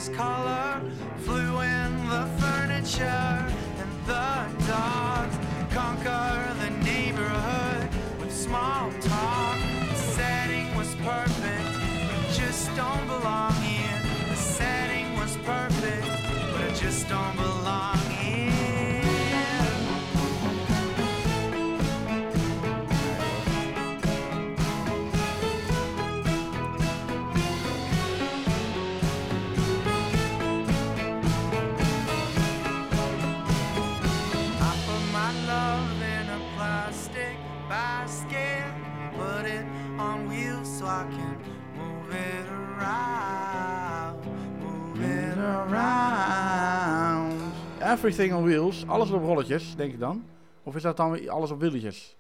changes color. Flew in the furniture Everything on wheels. Alles op rolletjes, denk ik dan. Of is dat dan weer alles op wieltjes?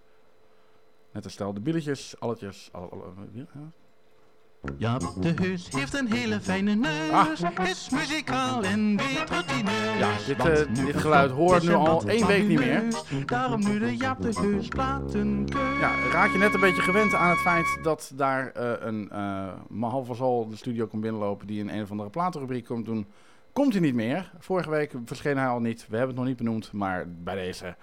Net als stel de billetjes, alletjes. Al, al, ja. Jaap de Heus heeft een hele fijne neus. Ah. Is muzikaal en weet routineus. Ja, dit, eh, dit geluid hoort nu al één week niet meer. Daarom nu de Jaap de Heus platenkeus. Ja, raak je net een beetje gewend aan het feit dat daar eh, een uh, Mahal Zal de studio komt binnenlopen die in een of andere platenrubriek komt doen. Komt hij niet meer. Vorige week verscheen hij al niet. We hebben het nog niet benoemd, maar bij deze.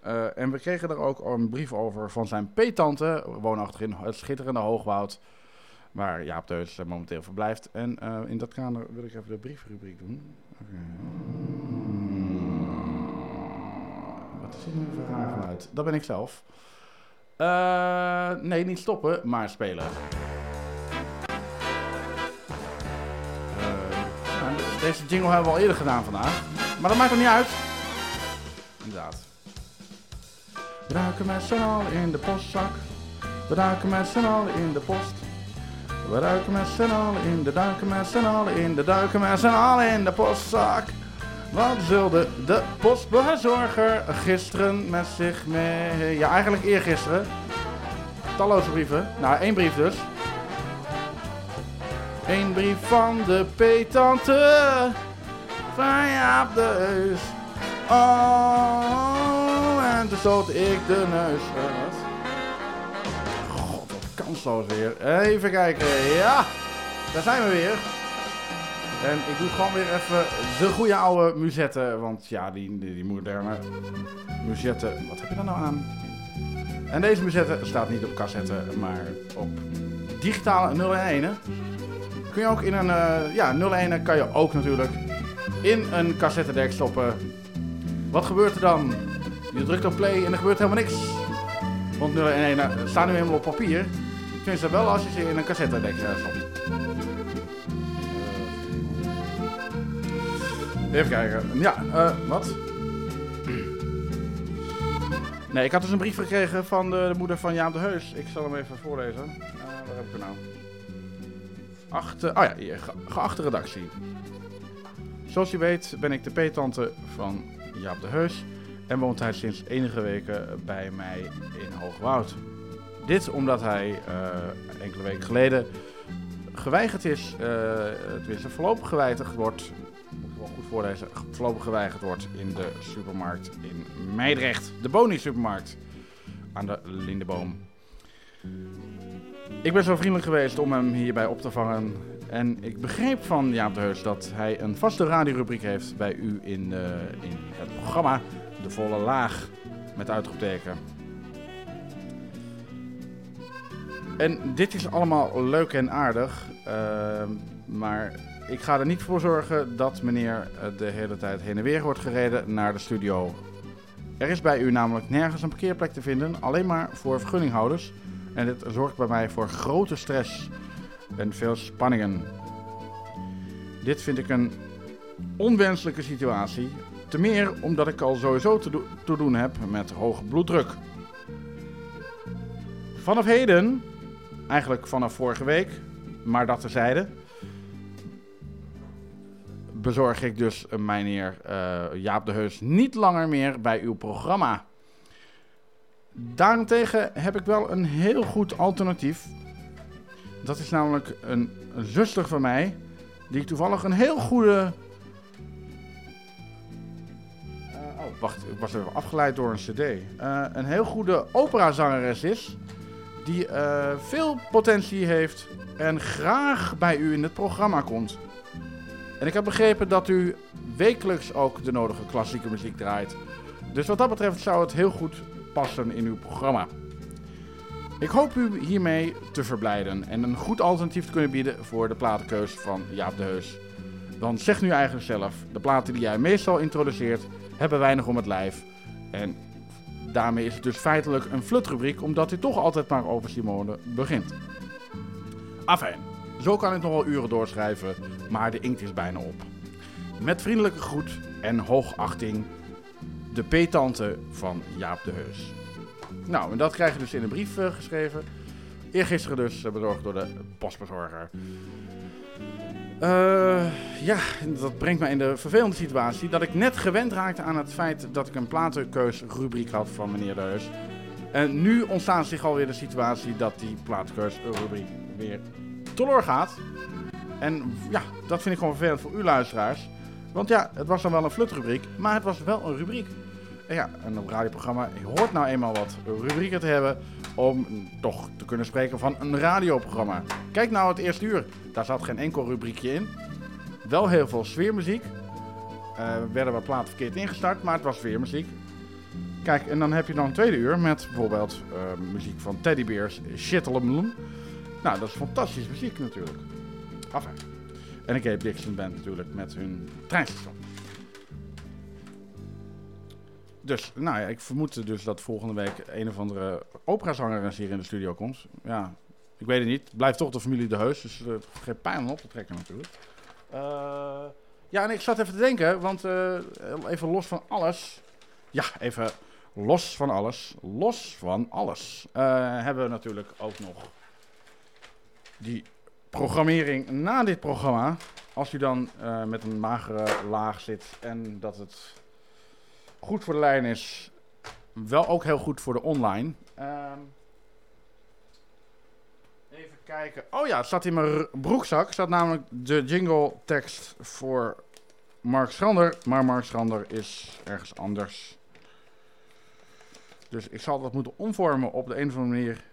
Eh, en we kregen er ook een brief over van zijn peetante, woonachtig in het schitterende Hoogwoud, waar Jaap Teus eh, momenteel verblijft. En eh, in dat kader wil ik even de briefrubriek doen. Wat is dit nu voor raar geluid? Dat ben ik zelf. Nee, niet stoppen, maar spelen. Deze jingle hebben we al eerder gedaan vandaag. Maar dat maakt er niet uit. Inderdaad. We duiken met allen in de postzak. We duiken met allen in de post. We duiken met z'n allen in de duiken met z'n in de duiken met z'n in de postzak. Wat zulde de postbezorger gisteren met zich mee... Ja, eigenlijk eergisteren. Talloze brieven. Nou, één brief dus. Eén brief van de petante van Jaap. Oh, en toen stoot ik de neus. Wat? God, wat kansloos weer. Even kijken. Ja, daar zijn we weer. En ik doe gewoon weer even de goede oude muzetten. Want ja, die, die, moderne muzetten. Wat heb je daar nou aan? En deze muzetten staat niet op cassette, maar op digitale 01. Kun je ook in een eh, ja, 01 kan je ook natuurlijk in een cassettedek stoppen. Wat gebeurt er dan? Je drukt op play en er gebeurt helemaal niks. Want 01 staan nu helemaal op papier. Tenminste wel als je ze in een cassettedek eh, stopt. Eh, Even kijken. Ja, eh, wat? Nee, ik had dus een brief gekregen van de, de moeder van Jaap de Heus. Ik zal hem even voorlezen. Waar heb ik er nou? Achte, oh ja, geachte redactie. Zoals je weet ben ik de peetante van Jaap de Heus en woont hij sinds enige weken bij mij in Hoogwoud. Dit omdat hij eh, enkele weken geleden geweigerd is, eh tenminste voorlopig geweigerd wordt, moet wel goed voorlezen, voorlopig geweigerd wordt in de supermarkt in Meidrecht. De Boni supermarkt aan de Lindeboom. Ik ben zo vriendelijk geweest om hem hierbij op te vangen. En ik begreep van Jaap de Heus dat hij een vaste radiorubriek heeft bij u in, eh, in het programma De Volle Laag met uitroepteken. En dit is allemaal leuk en aardig, ehm, maar ik ga er niet voor zorgen dat meneer de hele tijd heen en weer wordt gereden naar de studio. Er is bij u namelijk nergens een parkeerplek te vinden, alleen maar voor vergunninghouders. En dit zorgt bij mij voor grote stress en veel spanningen. Dit vind ik een onwenselijke situatie. Te meer omdat ik al sowieso te, te doen heb met hoge bloeddruk. Vanaf heden, eigenlijk vanaf vorige week, maar dat terzijde, bezorg ik dus meneer eh, Jaap de Heus niet langer meer bij uw programma. Daarentegen heb ik wel een heel goed alternatief. Dat is namelijk een, zuster van mij, die toevallig een heel goede. Eh, oh, wacht, ik was even afgeleid door een CD. Eh, een heel goede operazangeres is, die eh, veel potentie heeft en graag bij u in het programma komt. En ik heb begrepen dat u wekelijks ook de nodige klassieke muziek draait. Dus wat dat betreft zou het heel goed passen in uw programma. Ik hoop u hiermee te verblijden en een goed alternatief te kunnen bieden voor de platenkeus van Jaap de Heus. Want zeg nu eigenlijk zelf, de platen die jij meestal introduceert hebben weinig om het lijf. En daarmee is het dus feitelijk een flutrubriek, omdat hij toch altijd maar over Simone begint. Afijn, zo kan ik nog wel uren doorschrijven, maar de inkt is bijna op. Met vriendelijke groet en hoogachting, de petante van Jaap de Heus. Nou, en dat krijg je dus in een brief eh, geschreven. Eergisteren dus eh, bezorgd door de postbezorger. Eh, ja, dat brengt mij in de vervelende situatie dat ik net gewend raakte aan het feit dat ik een platenkeusrubriek had van meneer de Heus. En nu ontstaat zich alweer de situatie dat die platenkeusrubriek weer teloor gaat. En ja, dat vind ik gewoon vervelend voor u luisteraars. Want ja, het was dan wel een flutrubriek, maar het was wel een rubriek. Ja, en op radioprogramma hoort nou eenmaal wat rubrieken te hebben om toch te kunnen spreken van een radioprogramma. Kijk nou het eerste uur, daar zat geen enkel rubriekje in. Wel heel veel sfeermuziek. Eh werden wat platen verkeerd ingestart, maar het was sfeermuziek. Kijk, en dan heb je dan een tweede uur met bijvoorbeeld eh, muziek van Teddy Bears. Nou, dat is fantastische muziek natuurlijk. Enfin. En de Cape Dixon Band natuurlijk met hun treinstation. Dus, nou ja, ik vermoed dus dat volgende week een of andere operazangeres hier in de studio komt. Ja, ik weet het niet. Blijft toch de familie De Heus, dus uh, het geen pijn om op te trekken natuurlijk. Eh, ja, en ik zat even te denken, want eh, even los van alles. Ja, even los van alles. Los van alles. eh, hebben we natuurlijk ook nog die programmering na dit programma. Als u dan eh, met een magere laag zit en dat het goed voor de lijn is, wel ook heel goed voor de online. Ehm, even kijken. Oh ja, het staat in mijn broekzak. staat namelijk de jingle tekst voor Mark Schrander. Maar Mark Schrander is ergens anders. Dus ik zal dat moeten omvormen op de een of andere manier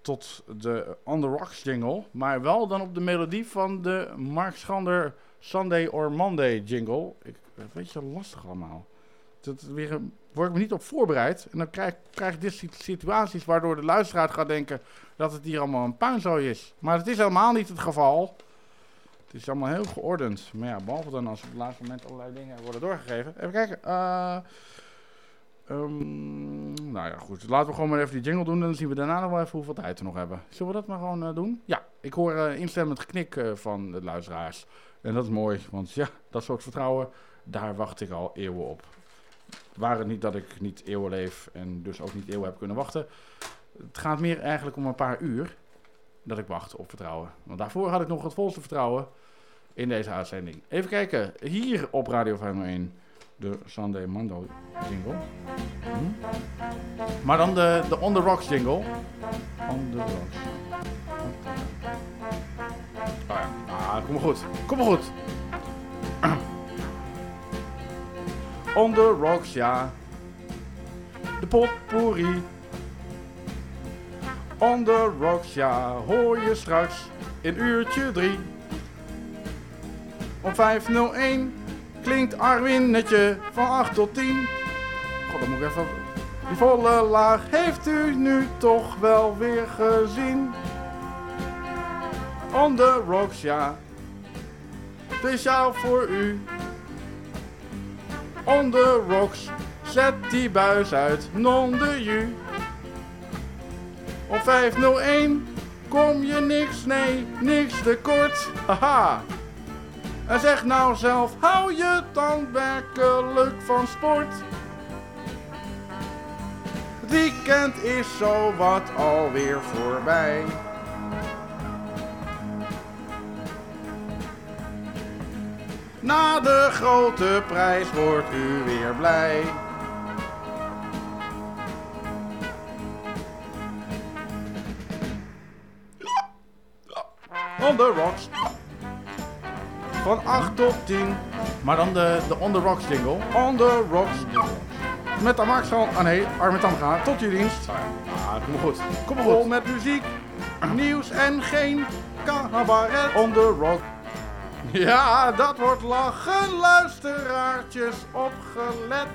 tot de On The Rocks jingle. Maar wel dan op de melodie van de Mark Schrander Sunday or Monday jingle. Ik, weet je, lastig allemaal. Dat weer word ik me niet op voorbereid. En dan krijg, ik dit situaties waardoor de luisteraar gaat denken dat het hier allemaal een puinzooi is. Maar het is helemaal niet het geval. Het is allemaal heel geordend. Maar ja, behalve dan als op het laatste moment allerlei dingen worden doorgegeven. Even kijken. eh, ehm, nou ja, goed. Laten we gewoon maar even die jingle doen. Dan zien we daarna nog wel even hoeveel tijd we nog hebben. Zullen we dat maar gewoon eh, doen? Ja, ik hoor eh, instemmend geknik van de luisteraars. En dat is mooi, want ja, dat soort vertrouwen, daar wacht ik al eeuwen op. Waar het niet dat ik niet eeuwen leef en dus ook niet eeuwen heb kunnen wachten. Het gaat meer eigenlijk om een paar uur dat ik wacht op vertrouwen. Want daarvoor had ik nog het volste vertrouwen in deze uitzending. Even kijken, hier op Radio 501, de Sunday Mando jingle. Hm? Maar dan de, de On The Rocks jingle. On The Rocks. Ja, ah, kom maar goed. Kom maar goed. On The Rocks, ja. De potpourri. On The Rocks, ja. Hoor je straks in uurtje 3. Om 501 klinkt Arwinnetje van 8 tot 10. God, dan moet ik even... Die volle laag heeft u nu toch wel weer gezien. On the rocks, ja. Speciaal voor u. On the rocks, zet die buis uit, non de ju. Op 501 kom je niks, nee, niks tekort. Haha. En zeg nou zelf, hou je dan werkelijk van sport? Weekend is zo wat alweer voorbij. Na de grote prijs wordt u weer blij. On the rocks. Van 8 tot 10. Maar dan de, de On the Rocks jingle. On the Rocks. Met de Max van... Ah nee, Armin Tamga. Tot je dienst. Ah, kom maar goed. Kom maar goed. met muziek, nieuws en geen cabaret. On the Rock. Ja, dat wordt lachen, luisteraartjes, opgelet.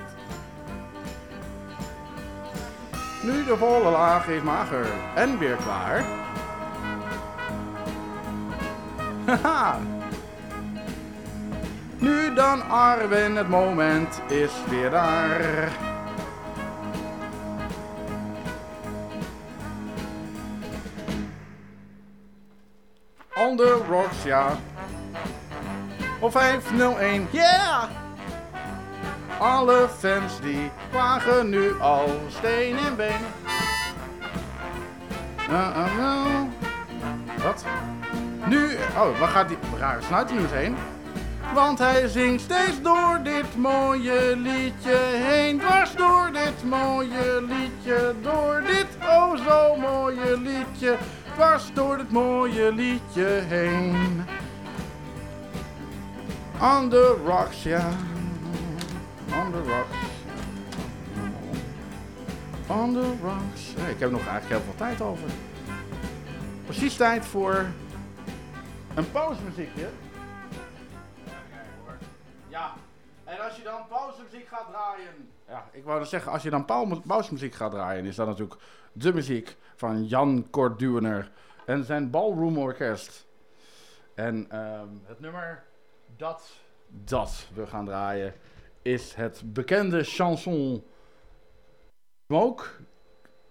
Nu de volle laag is mager en weer klaar. Haha. Nu dan Arwen, het moment is weer daar. On the rocks, ja. Op 501, yeah! Alle fans die wagen nu al steen en been. Uh, uh, uh. Wat? Nu, oh, waar gaat die rare snuiter nu eens heen? Want hij zingt steeds door dit mooie liedje heen. Dwars door dit mooie liedje, door dit oh zo mooie liedje. Dwars door dit mooie liedje heen. On the rocks, ja. On the rocks. On the rocks. Hey, ik heb nog eigenlijk heel veel tijd over. Precies tijd voor een pauzemuziekje. Ja, en als je dan pauzemuziek gaat draaien. Ja, ik wou dus zeggen, als je dan pau- pauzemuziek gaat draaien, is dat natuurlijk de muziek van Jan Kortduwener en zijn Ballroom Orkest. En ehm, het nummer dat, dat we gaan draaien is het bekende chanson Smoke.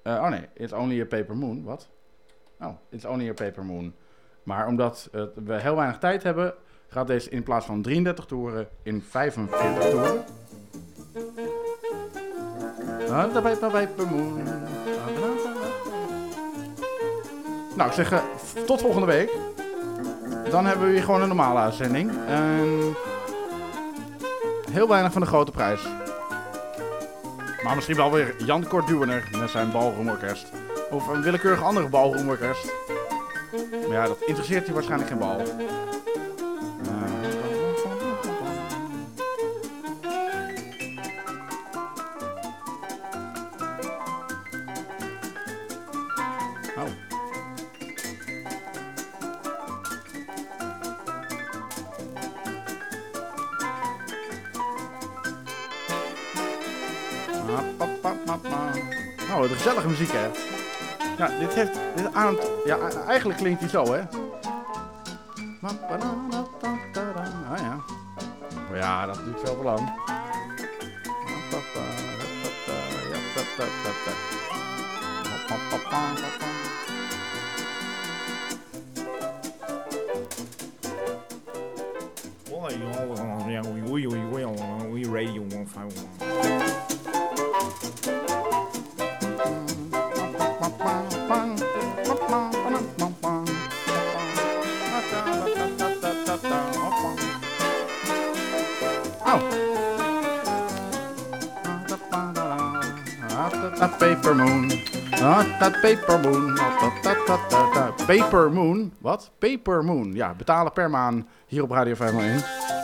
Eh, oh nee, It's Only a Paper Moon. Wat? Oh, It's Only a Paper Moon. Maar omdat we heel weinig tijd hebben, gaat deze in plaats van 33 toeren in 45 toeren. Nou, ik zeg eh, tot volgende week. Dan hebben we weer gewoon een normale uitzending. En heel weinig van de grote prijs. Maar misschien wel weer Jan Kortduwener met zijn balroomorkest. Of een willekeurig andere balroomorkest. Maar ja, dat interesseert je waarschijnlijk geen bal. Muziek, hè? Ja, dit heeft... Dit aan, ja, eigenlijk klinkt hij zo, hè? Ja. Oh ja, dat duurt veel te lang. A Paper moon. Wat? Paper moon. Ja, betalen per maand hier op Radio 501.